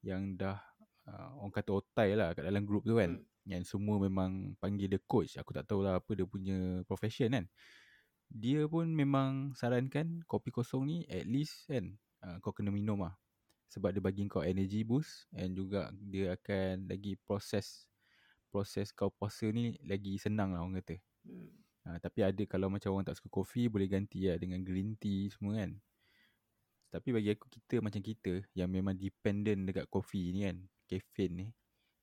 yang dah uh, orang kata otai lah kat dalam group tu kan. Hmm. Yang semua memang panggil dia coach. Aku tak tahulah apa dia punya profession kan. Dia pun memang sarankan kopi kosong ni at least kan uh, kau kena minum lah. Sebab dia bagi kau energy boost and juga dia akan lagi proses proses kau puasa ni lagi senang lah orang kata. Hmm. Ha, tapi ada kalau macam orang tak suka kopi boleh ganti lah dengan green tea semua kan. Tapi bagi aku kita macam kita yang memang dependent dekat kopi ni kan, caffeine ni.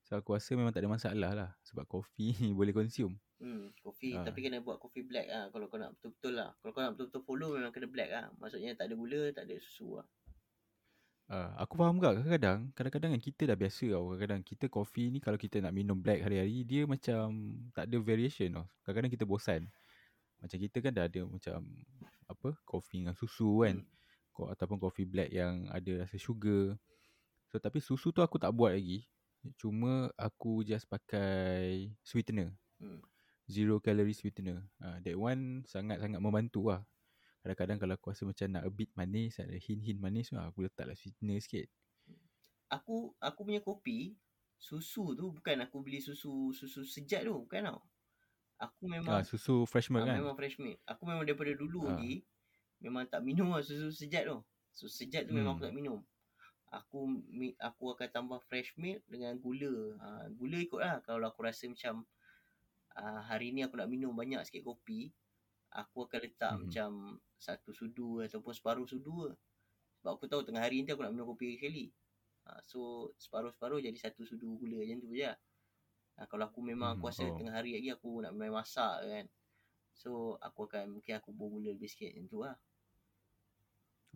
So aku rasa memang tak ada masalah lah sebab kopi ni boleh consume. Hmm, kopi Ah. tapi kena buat kopi black ah kalau kau nak betul-betul lah. Kalau kau nak betul-betul follow memang kena black ah. Maksudnya tak ada gula, tak ada susu lah. Uh, aku faham juga kadang-kadang. Kadang-kadang kan kita dah biasa tau. Kadang-kadang kita kopi ni Kalau kita nak minum black hari-hari Dia macam Tak ada variation tau. Kadang-kadang kita bosan. Macam kita kan dah ada macam Apa Kopi dengan susu kan. Hmm. Ataupun kopi black yang Ada rasa sugar. So tapi susu tu aku tak buat lagi. Cuma aku just pakai Sweetener. Hmm. Zero calorie sweetener. Uh, That one Sangat-sangat membantu lah Kadang-kadang kalau aku rasa macam nak a bit manis Ada hint-hint manis tu Aku letaklah sweetener sikit Aku aku punya kopi susu tu bukan aku beli susu susu sejat tu, bukan tau. Aku memang Ah, susu fresh milk ah, kan? memang fresh milk. Aku memang daripada dulu Ah. lagi memang tak minum lah susu sejat tu. Susu sejat tu memang Hmm. aku tak minum. Aku aku akan tambah fresh milk dengan gula. Ha, gula ikut lah kalau aku rasa macam uh, hari ni aku nak minum banyak sikit kopi, aku akan letak Hmm. macam satu sudu ataupun separuh sudu lah. Sebab aku tahu tengah hari ni aku nak minum kopi sekali. Ha, so separuh-separuh jadi satu sudu gula macam tu je lah. Ha, kalau aku memang Hmm, rasa oh. tengah hari lagi aku nak main masak kan. So aku akan mungkin aku buang gula lebih sikit macam tu lah.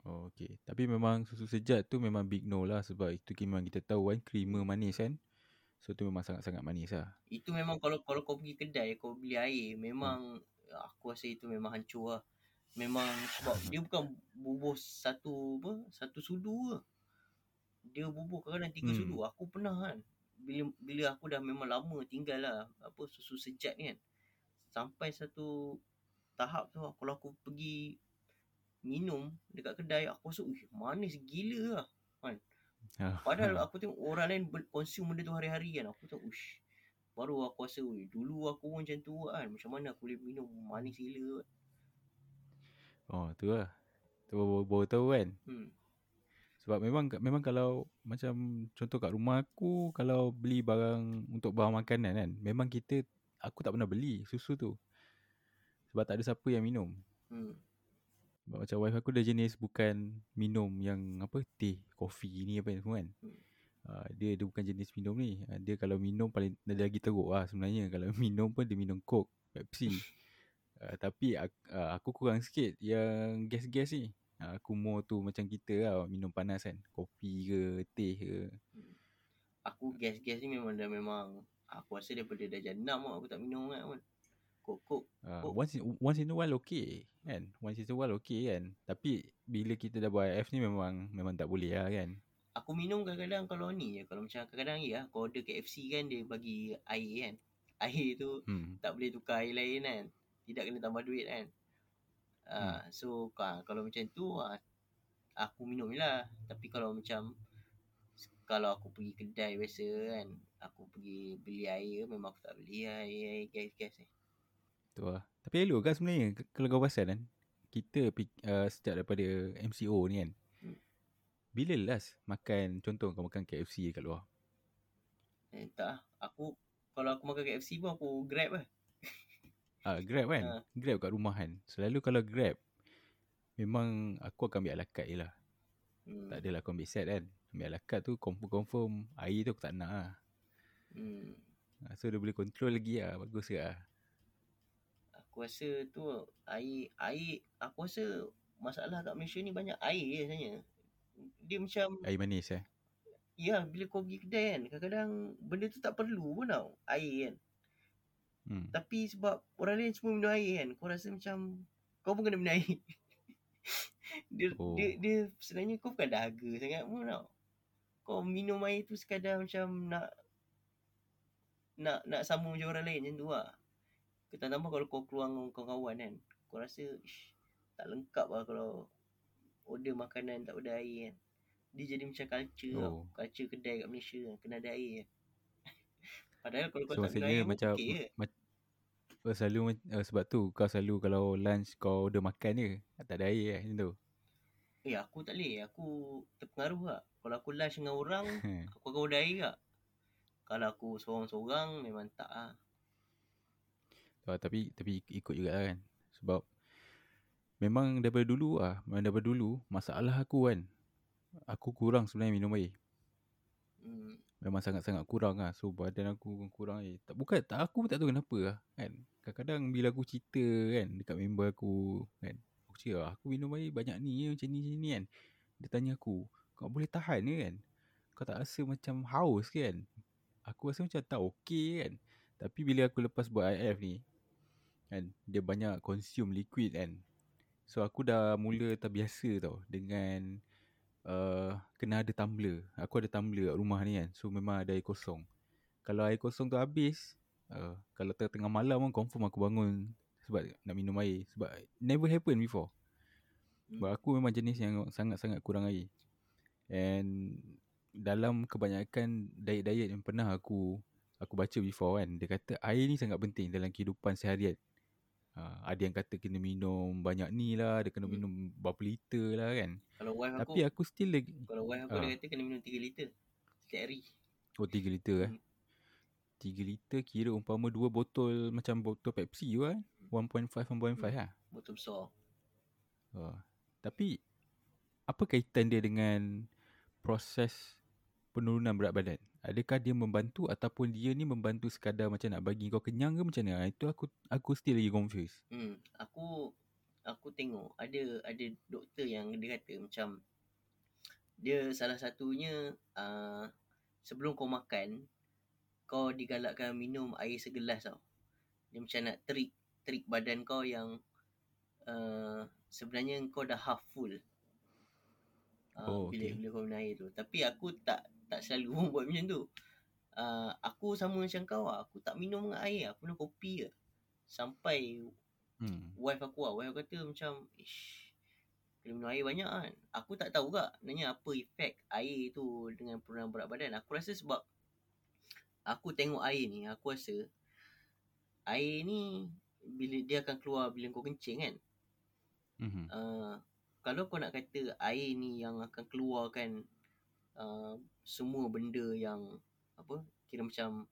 Oh, okay. Tapi memang susu sejat tu memang big no lah sebab itu memang kita tahu kan creamer manis kan. So tu memang sangat-sangat manis lah. Itu memang kalau kalau kau pergi kedai kau beli air memang aku rasa itu memang hancur lah. Memang sebab dia bukan bubuh satu apa satu sudu ke. Dia bubuh kadang-kadang tiga Hmm. sudu. Aku pernah kan. Bila bila aku dah memang lama tinggal lah apa susu sejat ni kan. Sampai satu tahap tu kalau aku pergi minum dekat kedai aku rasa "Uish, manis gila lah. Kan. Ah, Padahal aku tengok orang lain consume benda tu hari-hari kan. Aku tengok, ush. Baru aku rasa, ui, dulu aku pun macam tu kan. Macam mana aku boleh minum manis gila. Oh, tu lah. Tu baru, baru tahu kan. Hmm. Sebab memang memang kalau macam contoh kat rumah aku kalau beli barang untuk bahan makanan kan, memang kita aku tak pernah beli susu tu. Sebab tak ada siapa yang minum. Hmm. Sebab macam wife aku dia jenis bukan minum yang apa teh, kopi ni apa semua kan. Hmm. Uh, dia dia bukan jenis minum ni. Uh, dia kalau minum paling dia lagi teruk lah sebenarnya. Kalau minum pun dia minum Coke, Pepsi. uh, tapi aku, uh, aku kurang sikit yang gas-gas ni. Uh, aku more tu macam kita lah minum panas kan. Kopi ke, teh ke. Aku gas-gas ni memang dah memang aku rasa daripada darjah 6 lah aku tak minum kan. kan. Kok-kok. Uh, once in, once in a while okay kan. Once in a while okay kan. Tapi bila kita dah buat IF ni memang memang tak boleh lah kan. Aku minum kadang-kadang kalau ni je. Kalau macam kadang-kadang ya, kau order KFC kan dia bagi air kan. Air tu Hmm. tak boleh tukar air lain kan. Tidak kena tambah duit kan. Uh, Hmm. So ka, kalau macam tu uh, aku minum je lah. Tapi kalau macam kalau aku pergi kedai biasa kan. Aku pergi beli air memang aku tak beli lah air, air gas-gas ni. Tu lah. Tapi elok kan sebenarnya kalau kau perasan kan. Kita uh, sejak daripada MCO ni kan. Bila last makan contoh kau makan KFC kat luar. Eh, tak lah. Aku kalau aku makan KFC pun aku grab lah. Ah Grab kan. Ha. Grab kat rumah kan. Selalu kalau Grab memang aku akan ambil ala carte je lah. Hmm. Tak adalah aku ambil set kan. Ambil ala carte tu confirm-confirm air tu aku tak nak lah. Hmm. Ah, So dia boleh control lagi lah. Bagus ke lah. Aku rasa tu air air aku rasa masalah kat Malaysia ni banyak air je sebenarnya. Dia macam Air manis eh. ya bila kau pergi kedai kan kadang-kadang benda tu tak perlu pun tau air kan. Hmm. Tapi sebab orang lain semua minum air kan kau rasa macam kau pun kena minum air. dia, Oh. dia dia sebenarnya kau bukan dahaga sangat pun tau. Kau minum air tu sekadar macam nak nak nak sama macam orang lain macam tu lah. Kita tambah kalau kau keluar dengan kawan-kawan kan. Kau rasa ish, tak lengkap lah kalau order makanan tak ada air kan. Dia jadi macam culture oh. tau. Oh. Culture kedai kat Malaysia kan. Kena ada air kan. Padahal kalau kau So tak maksudnya air macam okey je. ma- Oh, selalu uh, sebab tu kau selalu kalau lunch kau order makan je. Tak ada air lah macam tu. Eh aku tak boleh. Aku terpengaruh lah. Kalau aku lunch dengan orang, aku akan order air tak. Kalau aku seorang-seorang memang tak lah. Oh, tapi tapi ikut juga lah kan. Sebab memang daripada dulu ah, memang daripada dulu masalah aku kan. Aku kurang sebenarnya minum air. Hmm. Memang sangat-sangat kurang lah. So badan aku kurang air. Tak bukan tak aku pun tak tahu kenapa lah kan. Kadang-kadang bila aku cerita kan dekat member aku kan. Aku cerita "Ah, aku minum air banyak ni macam ni macam ni kan. Dia tanya aku, kau boleh tahan ke kan? Kau tak rasa macam haus ke kan? Aku rasa macam tak okey kan. Tapi bila aku lepas buat IF ni kan dia banyak consume liquid kan. So aku dah mula terbiasa tau dengan uh, kena ada tumbler. Aku ada tumbler kat rumah ni kan. So memang ada air kosong. Kalau air kosong tu habis, uh, kalau tengah malam pun confirm aku bangun sebab nak minum air. Sebab never happen before. Sebab aku memang jenis yang sangat-sangat kurang air. And dalam kebanyakan diet-diet yang pernah aku aku baca before kan, dia kata air ni sangat penting dalam kehidupan seharian. Uh, ada yang kata kena minum banyak ni lah, dia kena Hmm. minum berapa liter lah kan. Kalau wife aku, Tapi aku still lagi kalau wife aku Ah. dia kata kena minum 3 liter. Setiap hari. Oh 3 liter eh Hmm. 3 liter kira umpama 2 botol Macam botol Pepsi tu kan 1.5 1.5 lah Botol besar. oh. Tapi Apa kaitan dia dengan Proses Penurunan berat badan Adakah dia membantu Ataupun dia ni membantu sekadar Macam nak bagi kau kenyang ke macam mana Ah, Itu aku Aku still lagi confused Hmm, aku aku tengok ada ada doktor yang dia kata macam dia salah satunya uh, sebelum kau makan kau digalakkan minum air segelas tau. Dia macam nak trick trick badan kau yang uh, sebenarnya kau dah half full. Uh, Oh, bila okay. bila kau minum air tu. Tapi aku tak tak selalu pun buat macam tu. Uh, aku sama macam kau lah. Aku tak minum dengan air. Aku minum kopi je. Sampai hmm. wife aku lah. Wife aku kata macam, ish, kena minum air banyak kan. Aku tak tahu kak nanya apa efek air tu dengan penurunan berat badan. Aku rasa sebab aku tengok air ni, aku rasa air ni bila dia akan keluar bila kau kencing kan. Mhm. Uh, kalau kau nak kata air ni yang akan keluarkan uh, semua benda yang apa kira macam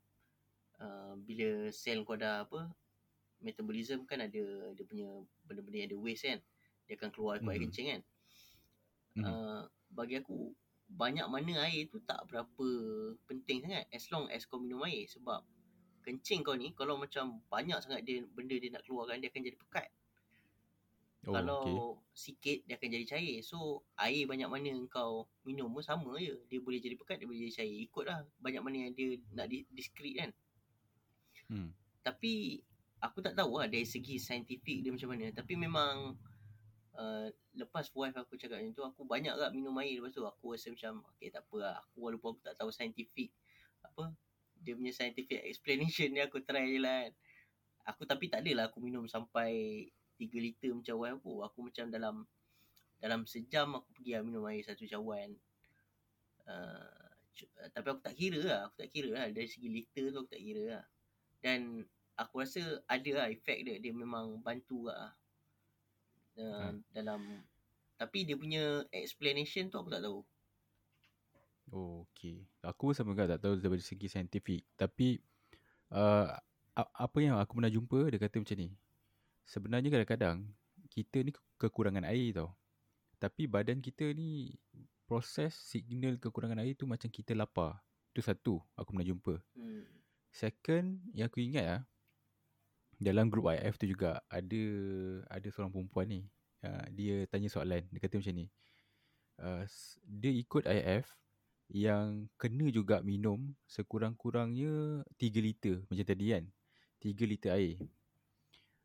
uh, bila sel kau dah apa metabolism kan ada dia punya benda-benda yang ada waste kan dia akan keluar ikut air Mhm. kencing kan Mhm. uh, bagi aku banyak mana air tu tak berapa penting sangat as long as kau minum air sebab kencing kau ni kalau macam banyak sangat dia benda dia nak keluarkan dia akan jadi pekat Oh, kalau okay. sikit dia akan jadi cair. So air banyak mana kau minum pun sama je. Dia boleh jadi pekat dia boleh jadi cair. Ikutlah. Banyak mana yang dia nak di- discreet kan. Hmm. tapi aku tak tahu lah dari segi saintifik dia macam mana. Tapi memang uh, lepas wife aku cakap macam tu aku banyak tak minum air. Lepas tu aku rasa macam okay tak apa lah. Aku walaupun aku tak tahu saintifik apa dia punya scientific explanation dia aku try je lah kan. Aku tapi tak adalah aku minum sampai 3 liter macam wife aku aku macam dalam dalam sejam aku pergi lah minum air satu cawan uh, tapi aku tak kira lah aku tak kira lah dari segi liter tu aku tak kira lah dan aku rasa ada lah efek dia dia memang bantu lah uh, Hmm. dalam tapi dia punya explanation tu aku tak tahu Oh, okay. Aku pun sama juga tak tahu daripada segi saintifik. Tapi uh, apa yang aku pernah jumpa dia kata macam ni. Sebenarnya kadang-kadang kita ni ke- kekurangan air tau. Tapi badan kita ni proses signal kekurangan air tu macam kita lapar. Itu satu aku pernah jumpa. hmm. Second yang aku ingat ah dalam grup IF tu juga ada ada seorang perempuan ni. Uh, dia tanya soalan. Dia kata macam ni. Uh, dia ikut IF yang kena juga minum sekurang-kurangnya 3 liter macam tadi kan. 3 liter air.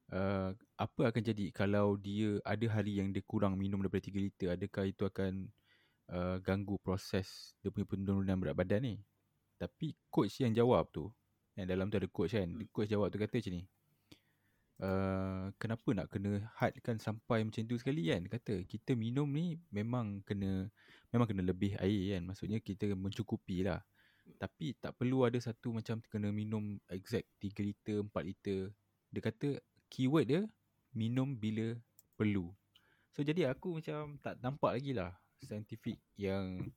Uh, apa akan jadi kalau dia ada hari yang dia kurang minum daripada 3 liter? Adakah itu akan uh, ganggu proses dia punya penurunan berat badan ni? Tapi coach yang jawab tu, yang dalam tu ada coach kan. Hmm. Coach jawab tu kata macam ni. Uh, kenapa nak kena hadkan sampai macam tu sekali kan? Kata kita minum ni memang kena memang kena lebih air kan. Maksudnya kita mencukupi lah. Tapi tak perlu ada satu macam kena minum exact 3 liter, 4 liter. Dia kata keyword dia minum bila perlu. So jadi aku macam tak nampak lagi lah scientific yang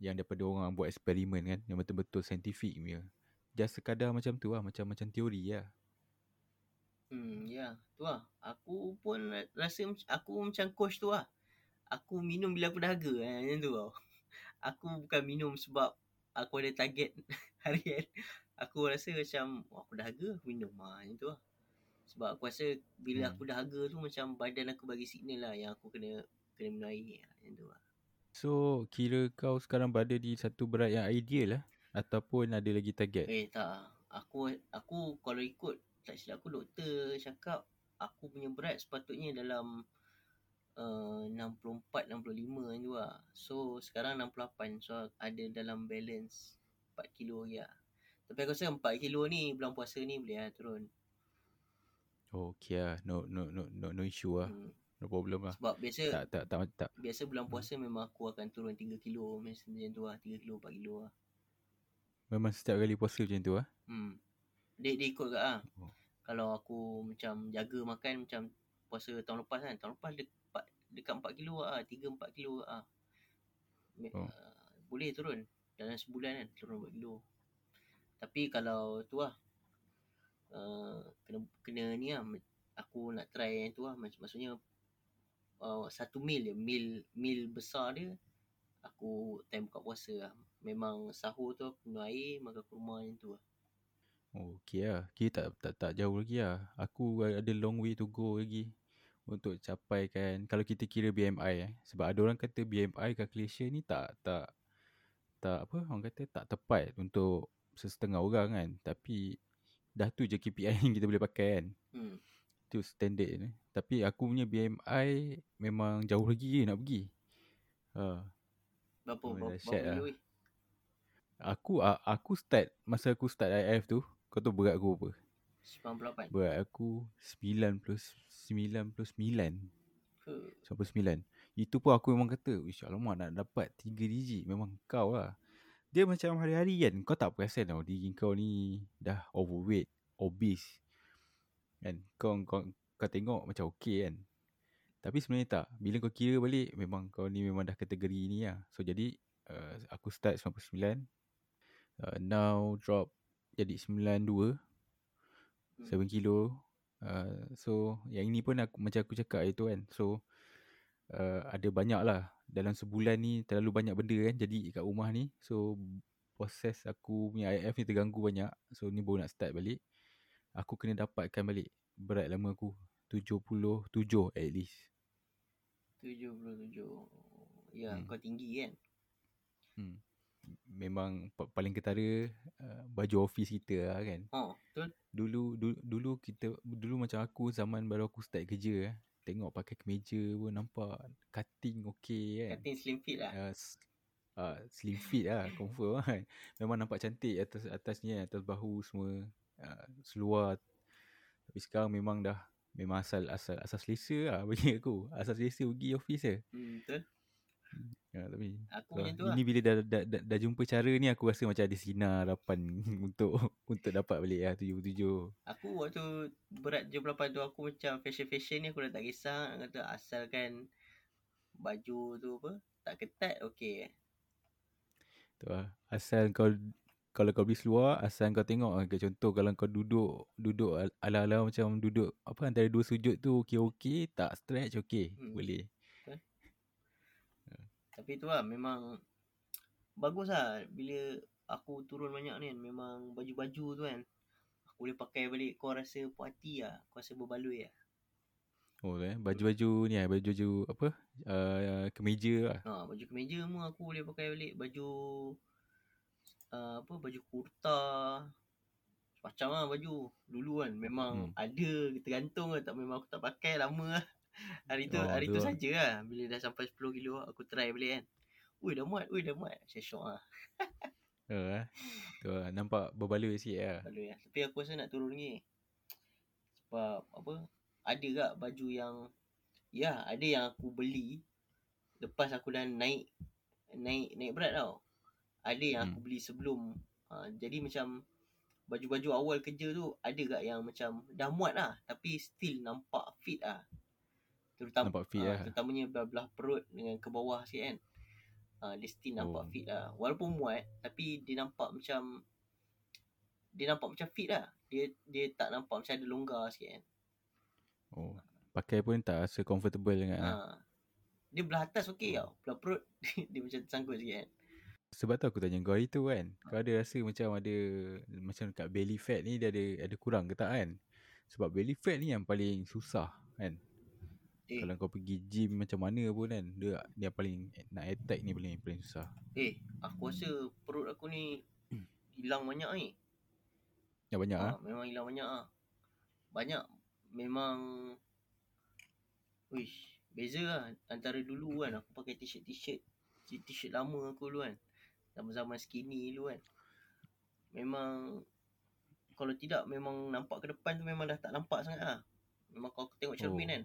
yang daripada orang buat eksperimen kan yang betul-betul scientific punya. Just sekadar macam tu lah, macam macam teori lah. Hmm, ya, tu lah. Aku pun ra- rasa aku macam coach tu lah. Aku minum bila aku dahaga eh, macam tu tau. Aku bukan minum sebab aku ada target harian. Aku rasa macam aku dahaga aku minum ha, macam tu lah. Sebab aku rasa bila Hmm. aku dahaga tu macam badan aku bagi signal lah yang aku kena kena minum air macam tu lah. So kira kau sekarang berada di satu berat yang ideal lah ataupun ada lagi target? Eh tak. Aku aku kalau ikut tak silap aku doktor cakap aku punya berat sepatutnya dalam uh, 64 65 macam tu lah. So sekarang 68 so ada dalam balance 4 kilo lah. Tapi aku rasa 4 kilo ni bulan puasa ni boleh lah turun. Oh, okay lah. No, no, no, no, no issue lah. Hmm. No problem lah. Sebab biasa Tak, tak, tak, tak. biasa bulan Hmm. puasa memang aku akan turun 3 kilo macam tu lah. 3 kilo 4 kilo lah. Memang setiap kali puasa macam tu lah. Hmm. Dia, dia ikut kat lah. Oh. Kalau aku macam jaga makan macam puasa tahun lepas kan. Tahun lepas dekat, dekat 4 kilo lah. 3-4 kilo lah. Oh. Uh, boleh turun. Dalam sebulan kan turun 4 kilo. Tapi kalau tu lah. Uh, kena, kena ni lah. Aku nak try yang tu lah. Maksud, maksudnya uh, satu meal je. Meal, meal besar dia. Aku time buka puasa lah. Memang sahur tu aku minum air. Makan kurma macam tu lah. Oh, okay lah. Kira tak, tak, tak jauh lagi lah. Aku ada long way to go lagi. Untuk capai kan. Kalau kita kira BMI eh. Sebab ada orang kata BMI calculation ni tak, tak, tak apa orang kata tak tepat untuk sesetengah orang kan. Tapi dah tu je KPI yang kita boleh pakai kan. Hmm. Tu standard ni. Tapi aku punya BMI memang jauh lagi nak pergi. Ha. Berapa, berapa, berapa lah. weh? Aku aku start masa aku start IF tu, kau tahu berat aku apa? 98 Berat aku 99 99. ke 99. Itu pun aku memang kata, Wish alamak nak dapat 3 digit memang kau lah. Dia macam hari-hari kan, kau tak perasan tau diri kau ni dah overweight, obese. Kan, kau, kau, kau tengok macam okay kan. Tapi sebenarnya tak. Bila kau kira balik, memang kau ni memang dah kategori ni lah. So jadi, uh, aku start 99. Uh, now drop jadi 92. 7 Hmm. kilo. Uh, so, yang ini pun aku, macam aku cakap itu kan. So, uh, ada banyak lah. Dalam sebulan ni terlalu banyak benda kan jadi kat rumah ni. So, proses aku punya IF ni terganggu banyak. So, ni baru nak start balik. Aku kena dapatkan balik berat lama aku. 77 at least. 77. Ya, Hmm. kau tinggi kan? Hmm. Memang pa- paling ketara uh, baju office kita lah kan. Oh, betul. Dulu, dulu dulu kita dulu macam aku zaman baru aku start kerja eh. Tengok pakai kemeja pun nampak cutting okay kan. Kating slim fit lah. Uh, s- uh, slim fit lah confirm kan. Memang nampak cantik atas atas ni kan, atas bahu semua uh, seluar. Tapi sekarang memang dah memang asal asal asal selesa lah bagi aku. Asal selesa pergi office je. Hmm, betul. Ya, tapi Aku macam tu lah. ini bila dah, dah, dah, dah jumpa cara ni aku rasa macam ada sinar harapan untuk untuk dapat balik lah 77. Aku waktu berat 78 tu aku macam fashion-fashion ni aku dah tak kisah kata asalkan baju tu apa tak ketat okey. Tu lah. Asal kau kalau kau beli seluar asal kau tengok okay, contoh kalau kau duduk duduk al- ala-ala macam duduk apa antara dua sujud tu okey-okey tak stretch okey Hmm. boleh. Tapi tu lah memang bagus lah bila aku turun banyak ni kan. Memang baju-baju tu kan aku boleh pakai balik kau rasa puas hati lah. Kau rasa berbaloi lah. Oh eh baju-baju ni lah baju-baju apa? Uh, kemeja lah. ha, baju kemeja semua aku boleh pakai balik. Baju uh, apa baju kurta. Macam lah baju dulu kan. Memang Hmm. ada tergantung lah. Tak memang aku tak pakai lama lah hari tu Oh, hari tu tu lah. saja lah bila dah sampai 10 kilo aku try balik kan Ui dah muat, ui dah muat. Saya syok lah. Uh, eh. Tu lah. Nampak berbaloi sikit lah. Lalu ya. Tapi aku rasa nak turun lagi. Sebab apa? Ada tak baju yang ya, ada yang aku beli lepas aku dah naik naik naik berat tau. Ada yang aku Hmm. beli sebelum. Ha, jadi macam baju-baju awal kerja tu ada tak yang macam dah muat lah tapi still nampak fit lah. Terutama Nampak fit ah, lah. Terutamanya belah-belah perut dengan ke bawah sikit kan. Ha, dia still nampak Oh. fit lah. Walaupun muat tapi dia nampak macam dia nampak macam fit lah. Dia dia tak nampak macam ada longgar sikit kan. Oh. Pakai pun tak rasa comfortable lah. Ha. Dia belah atas okey Oh. tau. Belah perut dia macam tersangkut sikit kan. Sebab tu aku tanya kau hari tu kan. Kau ada rasa macam ada macam kat belly fat ni dia ada ada kurang ke tak kan? Sebab belly fat ni yang paling susah kan. Eh, Kalau kau pergi gym macam mana pun kan dia dia paling nak attack ni paling paling susah. eh aku rasa perut aku ni hilang banyak ni. Ya banyak ah. Ha, memang hilang banyak ah. Banyak memang Wish, beza lah antara dulu kan aku pakai t-shirt t-shirt t-shirt lama aku dulu kan. Zaman-zaman skinny dulu kan. Memang kalau tidak memang nampak ke depan tu memang dah tak nampak sangat lah. Memang kalau aku tengok cermin Oh. kan.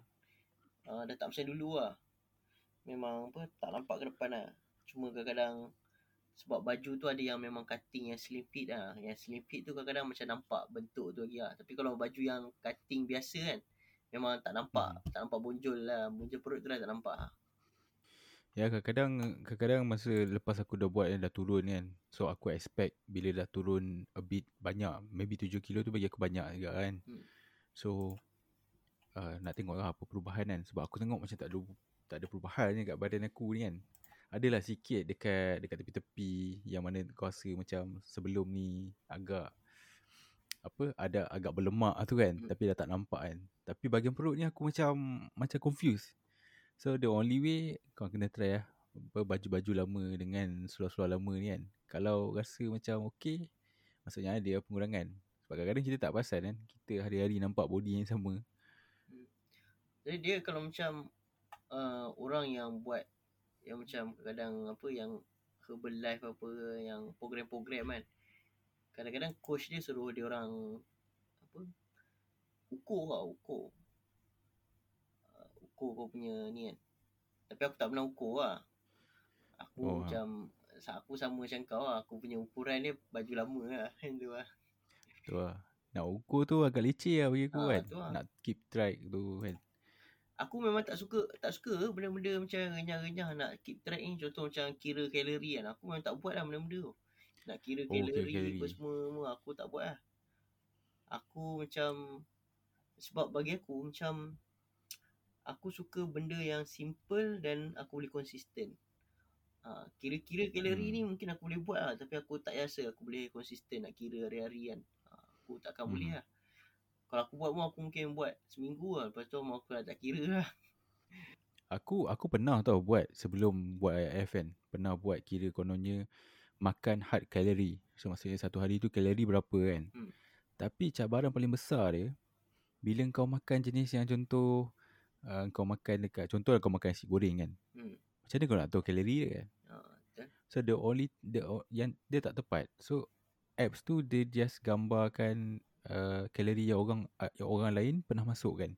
Uh, dah tak macam dulu lah. Memang apa tak nampak ke depan lah. Cuma kadang-kadang sebab baju tu ada yang memang cutting yang slim fit lah. Yang slim fit tu kadang-kadang macam nampak bentuk tu lagi lah. Tapi kalau baju yang cutting biasa kan memang tak nampak. Hmm. Tak nampak bonjol lah. Bonjol perut tu dah tak nampak lah. Ya kadang-kadang kadang-kadang masa lepas aku dah buat dah turun kan. So aku expect bila dah turun a bit banyak, maybe 7 kilo tu bagi aku banyak juga kan. Hmm. So uh, nak tengok lah apa perubahan kan sebab aku tengok macam tak ada tak ada perubahan je kat badan aku ni kan. Adalah sikit dekat dekat tepi-tepi yang mana kau rasa macam sebelum ni agak apa ada agak berlemak tu kan Hmm. tapi dah tak nampak kan. Tapi bahagian perut ni aku macam macam confused. So the only way kau kena try lah apa, baju-baju lama dengan seluar-seluar lama ni kan. Kalau rasa macam okey, maksudnya ada pengurangan. Sebab kadang-kadang kita tak perasan kan, kita hari-hari nampak body yang sama. Jadi dia kalau macam uh, orang yang buat yang macam kadang apa yang Herbalife apa yang program-program kan. Kadang-kadang coach dia suruh dia orang apa ukur lah ukur. Uh, ukur kau punya ni kan. Tapi aku tak pernah ukur lah. Aku Oh, ha. macam sa- aku sama macam kau lah. Aku punya ukuran dia baju lama lah. Tu lah. Tu lah. Nak ukur tu agak leceh lah bagi aku Ah, kan. lah. Nak keep track tu kan. Aku memang tak suka tak suka benda-benda macam renyah-renyah nak keep track ni. Contoh macam kira kalori kan. Aku memang tak buat lah benda-benda tu. Nak kira Oh, kira kalori, apa semua, semua aku tak buat lah. Aku macam sebab bagi aku macam aku suka benda yang simple dan aku boleh konsisten. Ha, kira-kira kalori Hmm. ni mungkin aku boleh buat lah tapi aku tak rasa aku boleh konsisten nak kira hari-hari kan. Ha, aku takkan boleh Hmm. lah. Kalau aku buat pun aku mungkin buat seminggu lah. Lepas tu aku dah tak kira lah. Aku aku pernah tau buat sebelum buat IF kan. Pernah buat kira kononnya makan hard calorie. So maksudnya satu hari tu kalori berapa kan. Hmm. Tapi cabaran paling besar dia bila kau makan jenis yang contoh uh, kau makan dekat contoh kau makan nasi goreng kan. Hmm. Macam mana kau nak tahu kalori dia kan? Betul. So the only the yang dia tak tepat. So apps tu dia just gambarkan uh, kalori yang orang uh, yang orang lain pernah masuk kan.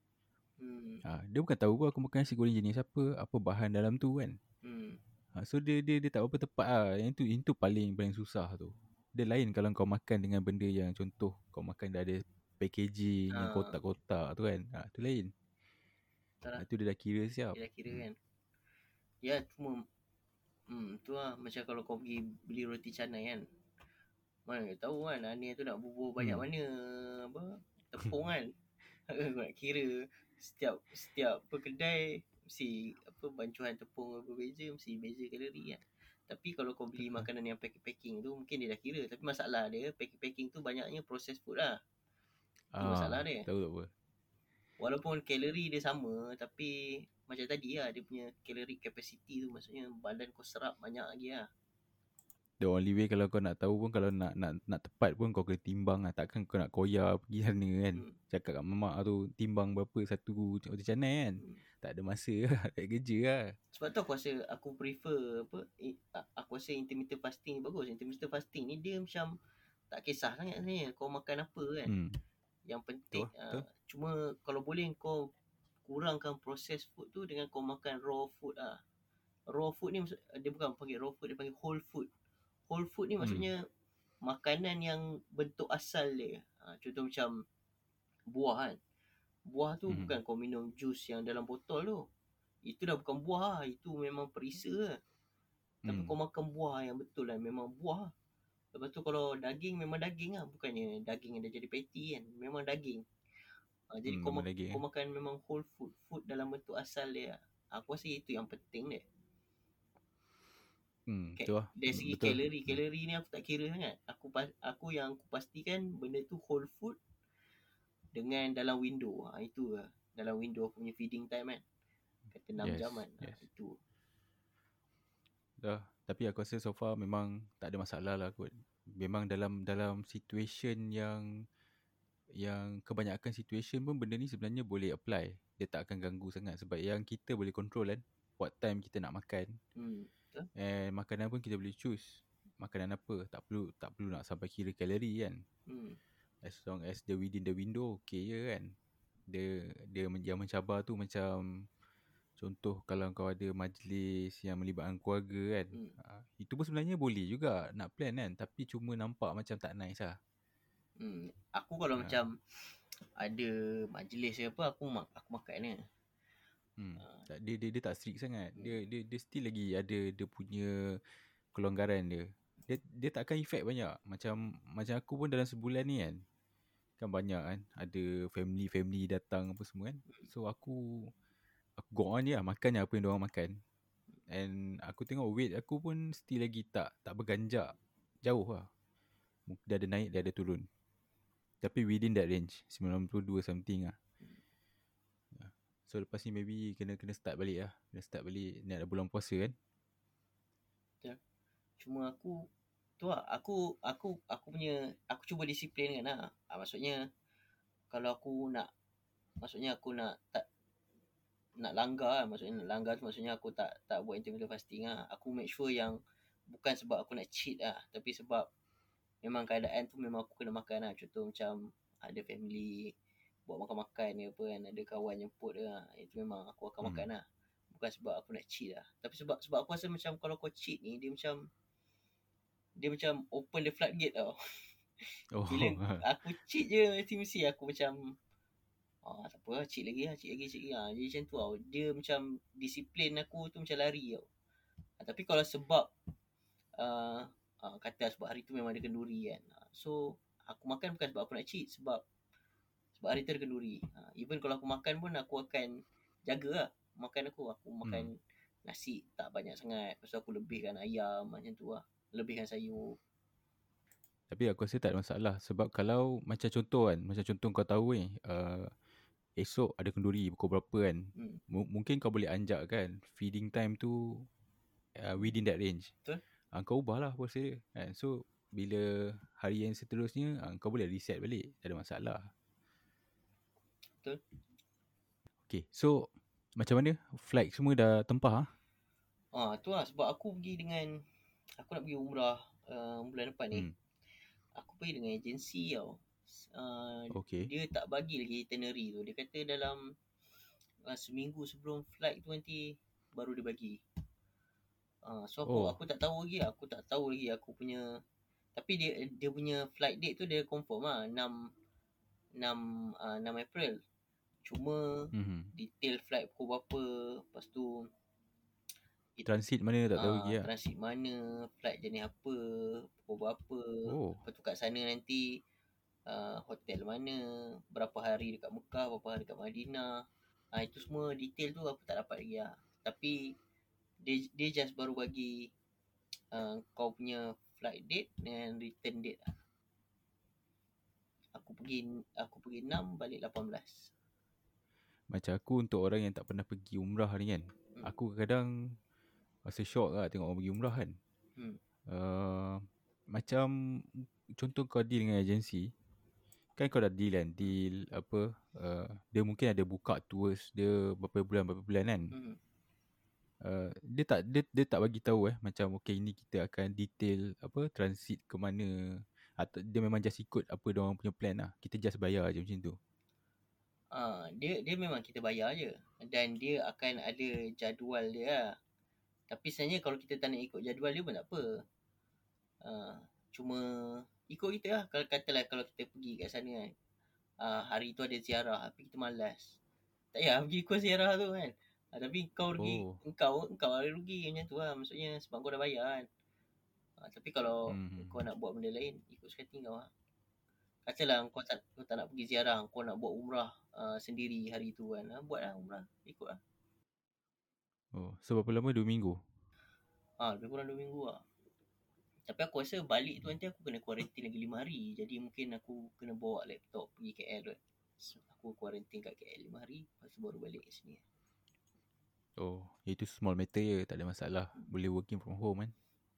Hmm. Ha, dia bukan tahu pun aku makan nasi goreng jenis apa, apa bahan dalam tu kan. Hmm. Ha, so dia dia dia tak apa tepat lah. Yang tu itu paling paling susah tu. Dia lain kalau kau makan dengan benda yang contoh kau makan dah ada packaging yang Ah. kotak-kotak tu kan. Ha, tu lain. Ha, tu dia dah kira siap. Kira kira Hmm. kan. Ya cuma hmm tu lah macam kalau kau pergi beli roti canai kan. Mana kau tahu kan Ani tu nak bubuh banyak Hmm. mana apa tepung kan. kau nak kira setiap setiap apa kedai mesti apa bancuhan tepung berbeza mesti beza kalori kan. Tapi kalau kau beli makanan yang packing-packing tu mungkin dia dah kira tapi masalah dia packing-packing tu banyaknya processed food lah. Tu masalah dia. Ah, Tahu tak apa. Walaupun kalori dia sama tapi macam tadi lah dia punya caloric capacity tu maksudnya badan kau serap banyak lagi lah. The only way kalau kau nak tahu pun kalau nak nak nak tepat pun kau kena timbang lah. Takkan kau nak koyak pergi sana kan. Hmm. Cakap kat mamak tu timbang berapa satu roti canai kan. Hmm. Tak ada masa lah. Tak ada kerja lah. Sebab tu aku rasa aku prefer apa aku rasa intermittent fasting ni bagus. Intermittent fasting ni dia macam tak kisah sangat sebenarnya kau makan apa kan. Hmm. Yang penting Betul, uh, betul. cuma kalau boleh kau kurangkan processed food tu dengan kau makan raw food lah. Raw food ni dia bukan panggil raw food dia panggil whole food. Whole food ni Hmm. maksudnya makanan yang bentuk asal dia. Ha, contoh macam buah kan. Buah tu Hmm. bukan kau minum jus yang dalam botol tu. Itu dah bukan buah lah. Itu memang perisa lah. Tapi Hmm. kau makan buah yang betul lah. Memang buah lah. Lepas tu kalau daging memang daging lah. Bukannya daging yang dah jadi patty kan. Memang daging. Ha, jadi Hmm, kau, ma- daging, kau eh. makan memang whole food. Food dalam bentuk asal dia. Aku rasa itu yang penting dia. Hmm, tu lah. Dari Hmm, segi betul. kalori, kalori ni aku tak kira sangat. Aku pas, aku yang aku pastikan benda tu whole food dengan dalam window. Ha, itu lah. Dalam window aku punya feeding time kan. Kata 6 Yes, jam kan. Ha, yes. itu. Dah. Tapi aku rasa so far memang tak ada masalah lah kot. Memang dalam dalam situation yang yang kebanyakan situation pun benda ni sebenarnya boleh apply. Dia tak akan ganggu sangat sebab yang kita boleh control kan what time kita nak makan Hmm. Betul? and makanan pun kita boleh choose makanan apa. Tak perlu tak perlu nak sampai kira kalori kan. Hmm. As long as dia within the window okay je kan. Dia dia yang mencabar tu macam contoh kalau kau ada majlis yang melibatkan keluarga kan. Hmm. Ha, itu pun sebenarnya boleh juga nak plan kan tapi cuma nampak macam tak nice lah. Hmm. Aku kalau Ha. macam ada majlis ke apa aku mak aku makan ni. Hmm. Ha. Tak, dia, dia dia tak strict sangat. Hmm. Dia dia dia still lagi ada dia punya kelonggaran dia. Dia dia tak akan effect banyak. Macam macam aku pun dalam sebulan ni kan. Kan banyak kan. Ada family-family datang apa semua kan. So aku aku go on je lah makan je apa yang diorang makan. And aku tengok weight aku pun still lagi tak tak berganjak jauh lah. Dia ada naik, dia ada turun. Tapi within that range. 92 something lah. Ya. So lepas ni maybe kena kena start balik lah. Kena start balik ni ada bulan puasa kan. Cuma aku tu lah aku aku aku punya aku cuba disiplin kan lah. Ha, maksudnya kalau aku nak maksudnya aku nak tak nak langgar lah. maksudnya nak langgar tu maksudnya aku tak tak buat intermittent fasting lah. Aku make sure yang bukan sebab aku nak cheat lah tapi sebab memang keadaan tu memang aku kena makan lah. Contoh macam ada family buat makan-makan ke apa kan ada kawan jemput ke lah. Itu memang aku akan Hmm. makan lah. bukan sebab aku nak cheat lah. Tapi sebab sebab aku rasa macam kalau kau cheat ni dia macam dia macam open the floodgate tau. Oh, Bila aku cheat je mesti-mesti aku macam ah tak apa lah, cheat lagi lah, cheat lagi, cheat lagi. Ah, jadi macam tu tau. Dia macam disiplin aku tu macam lari tau. Ah, tapi kalau sebab uh, uh, kata sebab hari tu memang ada kenduri kan. Ah, so aku makan bukan sebab aku nak cheat sebab sebab hari tu ada kenduri. Ah, even kalau aku makan pun aku akan jaga lah makan aku. Aku makan nasi tak banyak sangat. Lepas tu aku lebihkan ayam macam tu lah. Lebihkan sayur. Tapi aku rasa tak ada masalah sebab kalau macam contoh kan, macam contoh kau tahu ni, uh, esok ada kenduri pukul berapa kan. Hmm. M- mungkin kau boleh anjak kan feeding time tu uh, within that range. Betul. Uh, kau ubah lah puasa dia. Kan? So bila hari yang seterusnya uh, kau boleh reset balik. Tak ada masalah. Betul. Okay, so macam mana flight semua dah tempah ah? Ah tu lah sebab aku pergi dengan aku nak pergi umrah uh, bulan depan ni. Hmm. Aku pergi dengan agensi tau. Uh, Okay. dia tak bagi lagi itinerary tu. Dia kata dalam uh, seminggu sebelum flight tu nanti baru dia bagi. Uh, so aku Oh. aku tak tahu lagi. Aku tak tahu lagi aku punya tapi dia dia punya flight date tu dia confirm lah 6 6 uh, 6 April. Cuma Mm-hmm. detail flight pukul berapa, lepas tu Transit mana tak tahu ah, lagi lah. transit mana, flight jenis apa, pukul berapa. Oh. Lepas tu kat sana nanti uh, hotel mana, berapa hari dekat Mekah, berapa hari dekat Madinah. Ah itu semua detail tu aku tak dapat lagi lah. Tapi dia dia just baru bagi uh, kau punya flight date dan return date lah. Aku pergi aku pergi 6 balik 18. Macam aku untuk orang yang tak pernah pergi umrah ni kan. Hmm. Aku kadang rasa shock lah tengok orang pergi umrah kan. Hmm. Uh, macam contoh kau deal dengan agensi. Kan kau dah deal kan. Deal apa. Uh, dia mungkin ada buka tours dia berapa bulan berapa bulan kan. Hmm. Uh, dia tak dia, dia tak bagi tahu eh macam okay ini kita akan detail apa transit ke mana atau dia memang just ikut apa dia orang punya plan lah. Kita just bayar je macam tu. Ah, dia dia memang kita bayar je dan dia akan ada jadual dia lah. Tapi sebenarnya kalau kita tak nak ikut jadual dia pun tak apa. Ah, cuma ikut kita lah kalau katalah kalau kita pergi kat sana kan. Ah, hari tu ada ziarah tapi kita malas. Tak payah pergi ikut ziarah tu kan. Ah, tapi kau rugi, Oh. engkau engkau ada rugi macam tu lah. Maksudnya sebab kau dah bayar kan. Ah, tapi kalau Hmm. kau nak buat benda lain ikut suka hati kau lah. Katalah kau tak kau tak nak pergi ziarah, kau nak buat umrah uh, sendiri hari tu kan. Ha, buatlah umrah, ikutlah. Oh, so berapa lama? Dua minggu? Ha, lebih kurang 2 minggu lah. Tapi aku rasa balik tu nanti aku kena kuarantin lagi 5 hari. Jadi mungkin aku kena bawa laptop pergi KL tu. So, aku kuarantin kat KL 5 hari, lepas tu baru balik kat sini. Oh, itu small matter je. Tak ada masalah. Boleh working from home kan?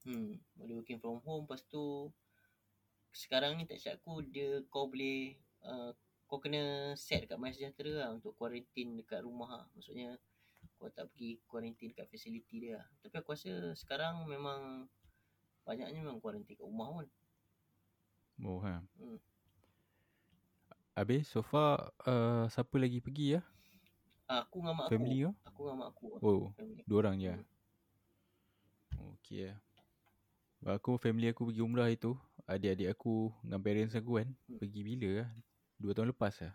Hmm, boleh working from home. Lepas tu sekarang ni tak silap aku dia kau boleh uh, kau kena set dekat MySejahtera lah untuk kuarantin dekat rumah lah. Maksudnya kau tak pergi kuarantin dekat facility dia lah. Tapi aku rasa sekarang memang banyaknya memang kuarantin kat rumah pun. Oh, ha. Hmm. Habis, so far, uh, siapa lagi pergi ya? Ah, aku dengan mak Family aku. kau? Aku dengan mak aku. Oh, Family. dua orang je. Hmm. Okay lah. Aku, family aku pergi umrah itu. Adik-adik aku dengan parents aku kan. Hmm. Pergi bila lah? Dua tahun lepas lah.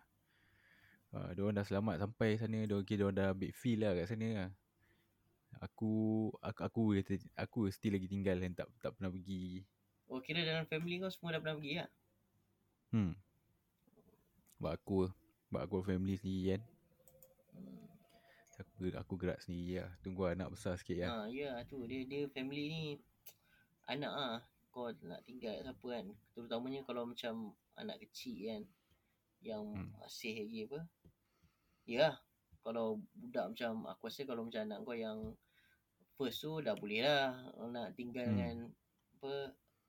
Uh, diorang dah selamat sampai sana. Diorang kira diorang dah ambil feel lah kat sana lah. Aku, aku, aku, aku still lagi tinggal kan. Tak, tak pernah pergi. Oh, kira dalam family kau semua dah pernah pergi lah? Hmm. Sebab aku, sebab aku family sendiri kan. Hmm. Aku, aku gerak sendiri lah. Tunggu anak besar sikit lah. Ha, ya tu dia dia family ni anak ah kau nak tinggal kat siapa kan. Terutamanya kalau macam anak kecil kan yang Hmm. masih lagi apa. Ya, kalau budak macam aku rasa kalau macam anak kau yang first tu dah boleh lah nak tinggal Hmm. dengan apa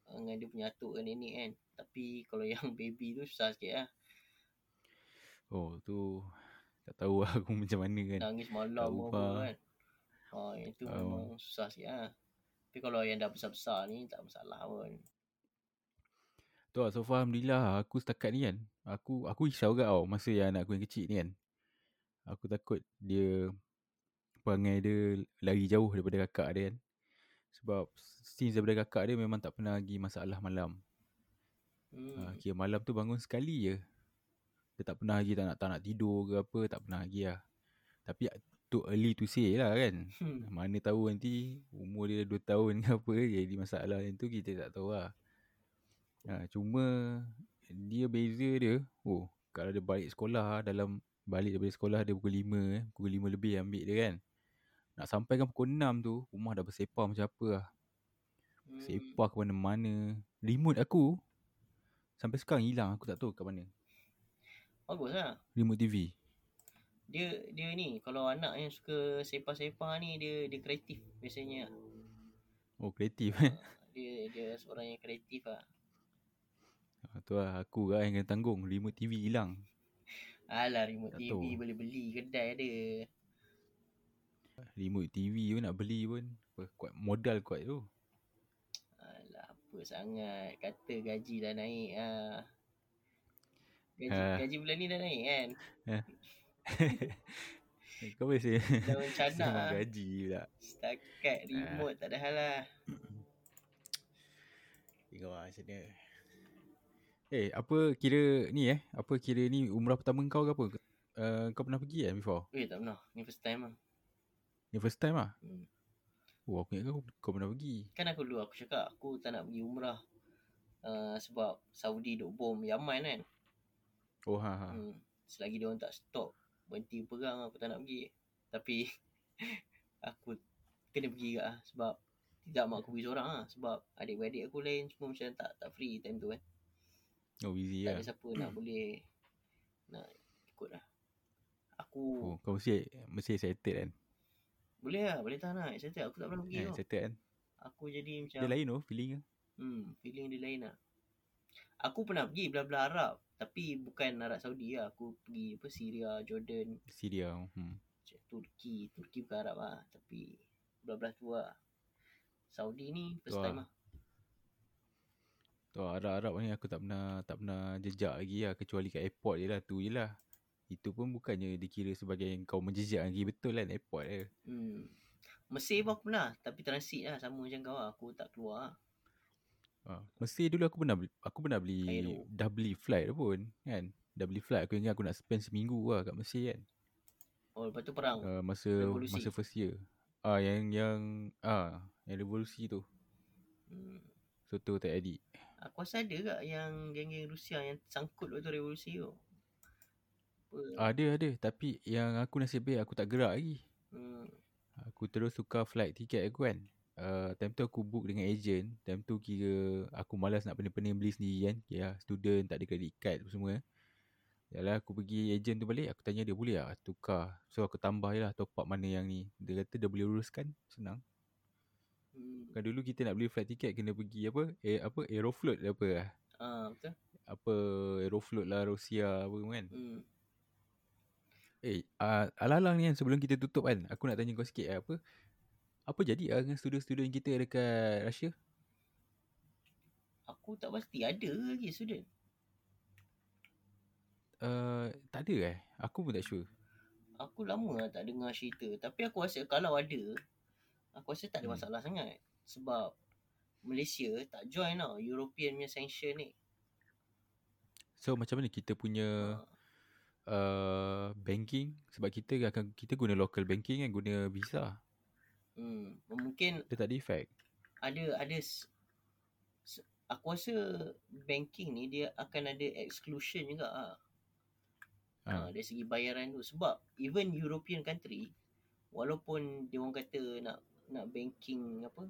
dengan dia punya atuk dan nenek kan. Tapi kalau yang baby tu susah sikit lah. Oh tu tak tahu lah aku macam mana kan. Nangis malam apa kan. Ha, Oh. memang susah sikit lah. Tapi kalau yang dah besar-besar ni tak masalah pun. Tu lah so far Alhamdulillah aku setakat ni kan. Aku aku risau juga tau masa yang anak aku yang kecil ni kan. Aku takut dia perangai dia lari jauh daripada kakak dia kan. Sebab since daripada kakak dia memang tak pernah lagi masalah malam. Hmm. Ha, kira malam tu bangun sekali je. Dia tak pernah lagi tak nak, tak nak tidur ke apa. Tak pernah lagi lah. Tapi too early to say lah kan. Hmm. Mana tahu nanti umur dia 2 tahun ke apa. Jadi masalah yang tu kita tak tahu lah. Ha, cuma dia beza dia. Oh kalau dia balik sekolah dalam balik daripada sekolah dia pukul 5 eh. Pukul 5 lebih ambil dia kan. Nak sampai kan pukul 6 tu rumah dah bersepah macam apa lah. Hmm. Sepah ke mana-mana. Remote aku sampai sekarang hilang aku tak tahu kat mana. Bagus lah. Remote TV. Dia dia ni kalau anak yang suka sepah-sepah ni dia dia kreatif biasanya. Oh kreatif Ah, eh. dia dia seorang yang kreatif lah. Ha, tu lah aku lah yang kena tanggung. Remote TV hilang. Alah remote Tak TV tahu. boleh beli kedai ada. Remote TV pun nak beli pun. Kuat modal kuat tu. Alah apa sangat kata gaji dah naik ah. Gaji, Ah. gaji bulan ni dah naik kan. Kau biasa Dah mencana sembang ah. gaji pula. Setakat remote tak ada hal lah. Tengok lah macam mana. Eh, apa kira ni eh? Apa kira ni umrah pertama kau ke apa? Uh, kau pernah pergi kan before? Eh tak pernah. Ni first time lah. Ni first time lah? Hmm. Oh, aku ingat kau, kau pernah pergi. Kan aku dulu aku cakap aku tak nak pergi umrah. Uh, sebab Saudi duk bom Yaman kan. Oh, ha, ha. Hmm. Selagi dia orang tak stop berhenti perang aku tak nak pergi. Tapi aku kena pergi juga lah sebab tidak mak aku pergi seorang lah sebab adik-beradik aku lain semua macam tak tak free time tu kan. Oh, busy Tak lah. ada siapa nak boleh nak ikut lah. Aku Oh, kau mesti mesti excited kan? boleh lah, boleh tahan lah. Excited aku tak pernah pergi Eh, excited kan? Aku jadi macam Dia lain tu feeling dia. Hmm, feeling dia lain lah. Aku pernah pergi belah-belah Arab. Tapi bukan Arab Saudi lah. Aku pergi apa Syria, Jordan, Syria. Hmm. Turki. Turki bukan Arab lah. Tapi belah-belah tu lah. Saudi ni first Tu time lah. lah. Tu Arab-Arab ni aku tak pernah tak pernah jejak lagi lah kecuali kat airport je lah tu je lah. Itu pun bukannya dikira sebagai kau menjejak lagi betul kan airport dia. Hmm. Mesir pun aku pernah. Tapi transit lah. Sama macam kau lah. Aku tak keluar lah. Ha. Mesir dulu aku pernah beli, aku pernah beli dah beli flight pun kan. Dah beli flight aku ingat aku nak spend seminggu lah kat Mesir kan. Oh, lepas tu perang. Uh, masa Revolusi. masa first year. Ah yang yang ah yang revolusi tu. Hmm. So tu tak edit. Aku rasa ada tak yang geng-geng Rusia yang sangkut waktu revolusi tu? Apa? Ada ada tapi yang aku nasib baik aku tak gerak lagi. Hmm. Aku terus tukar flight tiket aku kan. Uh, time tu aku book dengan agent. Time tu kira aku malas nak pening-pening beli sendiri kan. Kira student tak ada credit card apa semua. Yalah aku pergi agent tu balik. Aku tanya dia boleh tak tukar. So aku tambah je lah top up mana yang ni. Dia kata dia boleh uruskan. Senang. Hmm. Kan dulu kita nak beli flight tiket kena pergi apa? Eh, apa? Aeroflot apa lah. Ah, betul. Apa Aeroflot lah Rusia apa kan. Hmm. Eh, uh, alang-alang ni kan sebelum kita tutup kan. Aku nak tanya kau sikit lah, apa. Apa jadi lah dengan student-student kita dekat Russia? Aku tak pasti ada lagi student. Uh, tak ada eh? Aku pun tak sure. Aku lama lah tak dengar cerita. Tapi aku rasa kalau ada, aku rasa tak ada Hmm. masalah sangat. Sebab Malaysia tak join tau European punya sanction ni. So macam mana kita punya uh, banking sebab kita akan kita guna local banking kan guna visa. Hmm. Mungkin Dia tak ada effect. ada ada aku rasa banking ni dia akan ada exclusion juga ah. Ha. Ha. dari segi bayaran tu sebab even European country walaupun dia orang kata nak nak banking apa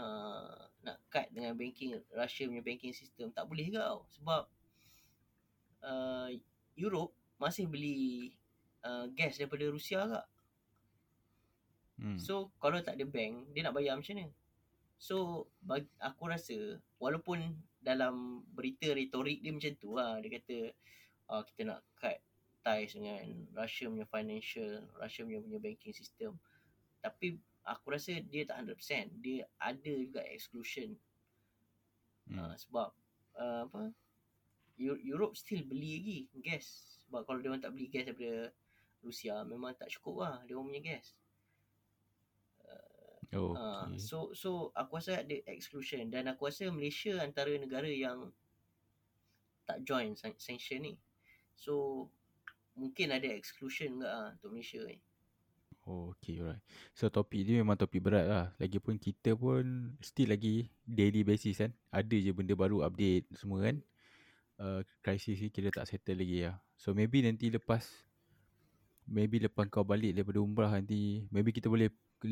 uh, nak cut dengan banking Russia punya banking system tak boleh juga tau sebab uh, Europe masih beli uh, gas daripada Rusia agak Hmm. So kalau tak ada bank Dia nak bayar macam mana? So bagi, aku rasa Walaupun dalam berita retorik dia macam tu lah Dia kata uh, Kita nak cut ties dengan Russia punya financial Russia punya, punya banking system. Tapi aku rasa dia tak 100% Dia ada juga exclusion. Hmm. uh, Sebab uh, apa Eu- Europe still beli lagi gas. Sebab kalau dia orang tak beli gas daripada Rusia Memang tak cukup lah dia orang punya gas Oh, Ah, okay. so so aku rasa ada exclusion dan aku rasa Malaysia antara negara yang tak join san- sanction ni. So mungkin ada exclusion juga ah untuk Malaysia ni. Oh, okay, alright. So, topik ni memang topik berat lah. Lagipun kita pun still lagi daily basis kan. Ada je benda baru update semua kan. Uh, krisis ni kira tak settle lagi lah. So, maybe nanti lepas, maybe lepas kau balik daripada umrah nanti, maybe kita boleh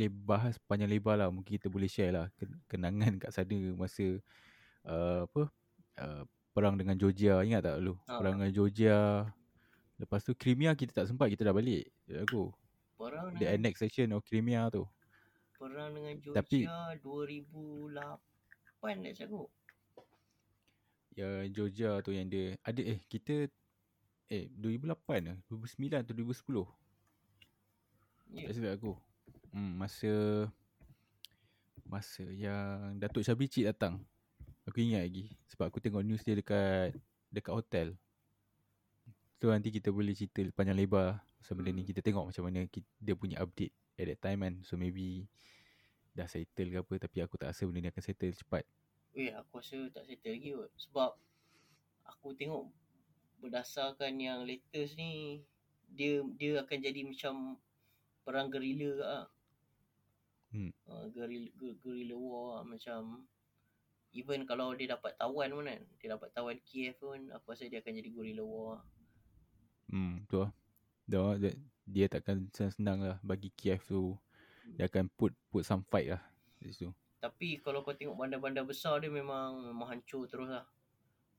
bahas panjang lebar lah. Mungkin kita boleh share lah ken- kenangan kat sana masa uh, apa uh, perang dengan Georgia. Ingat tak lu? Ha. Perang dengan Georgia. Lepas tu Crimea kita tak sempat, kita dah balik. Aku. Perang The dengan annexation of Crimea tu. perang dengan Georgia Tapi- 2008 tak cakap. Ya Georgia tu yang dia ada eh kita eh 2008 lah 2009 atau 2010 Ya. tak silap aku. Hmm masa masa yang Datuk Syabri Cik datang. Aku ingat lagi sebab aku tengok news dia dekat dekat hotel. So nanti kita boleh cerita panjang lebar pasal benda ni Hmm. kita tengok macam mana dia punya update at that time kan. So maybe dah settle ke apa tapi aku tak rasa benda ni akan settle cepat. Eh aku rasa tak settle lagi kot. Sebab aku tengok berdasarkan yang latest ni dia dia akan jadi macam perang gerila ah. Hmm. Uh, gerila ger- gerila war lah. macam even kalau dia dapat tawan pun kan dia dapat tawan Kiev pun aku rasa dia akan jadi guerrilla war Hmm, betul lah. Dia, dia, dia takkan senang-senang lah bagi Kiev tu. Dia akan put put some fight lah. Di situ. Tapi kalau kau tengok bandar-bandar besar dia memang memang hancur terus lah.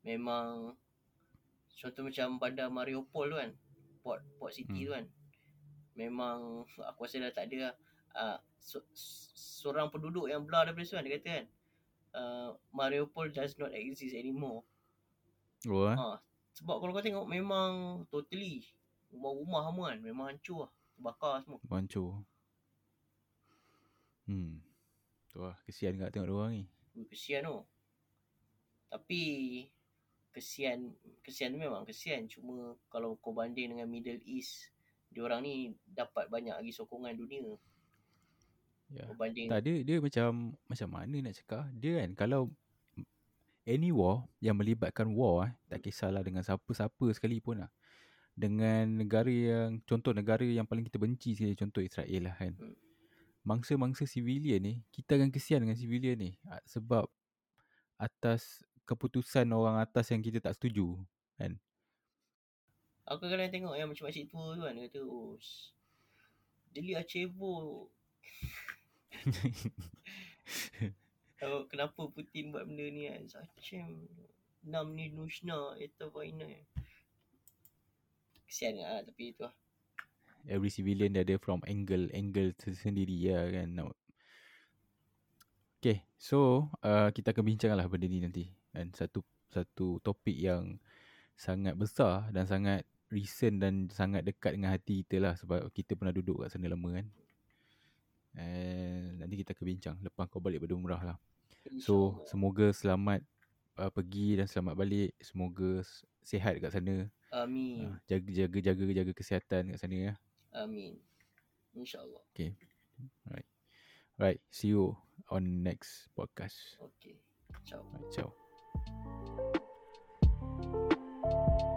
Memang contoh macam bandar Mariupol tu kan. Port port city Hmm. tu kan. Memang aku rasa dah tak ada lah. Uh, so, seorang penduduk yang belah daripada situ kan dia kata kan. Uh, Mariupol does not exist anymore. Oh, eh? Ha, sebab kalau kau tengok memang totally rumah-rumah semua kan memang hancur lah. Terbakar semua. Hancur. Hmm. Tu lah. Kesian kat tengok orang ni. Kesian tu. Tapi kesian kesian tu memang kesian cuma kalau kau banding dengan Middle East diorang ni dapat banyak lagi sokongan dunia Ya. berbanding Tak, dia, dia macam macam mana nak cakap. Dia kan kalau any war yang melibatkan war eh, tak kisahlah dengan siapa-siapa sekalipun lah. Dengan negara yang, contoh negara yang paling kita benci sekali, contoh Israel lah kan. Hmm. Mangsa-mangsa civilian ni, kita akan kesian dengan civilian ni. Ah, Sebab atas keputusan orang atas yang kita tak setuju. Kan? aku kadang tengok yang macam makcik tua tu kan dia kata oh s- Deli Acevo tahu kenapa Putin buat benda ni kan Zachem Nam ni Nushna Eta Vaina kesian lah tapi tu lah Every civilian dia ada from angle angle tersendiri lah kan. Nak- Okay, so uh, kita akan bincang lah benda ni nanti. Dan satu satu topik yang sangat besar dan sangat recent dan sangat dekat dengan hati kita lah sebab kita pernah duduk kat sana lama kan. And nanti kita akan bincang lepas kau balik pada umrah lah. So semoga selamat uh, pergi dan selamat balik. Semoga sihat kat sana. Amin. Uh, jaga, jaga jaga jaga kesihatan kat sana ya. Amin. InsyaAllah. Okay. Alright. Alright. See you on next podcast. Okay. Ciao. Right, ciao. Thank you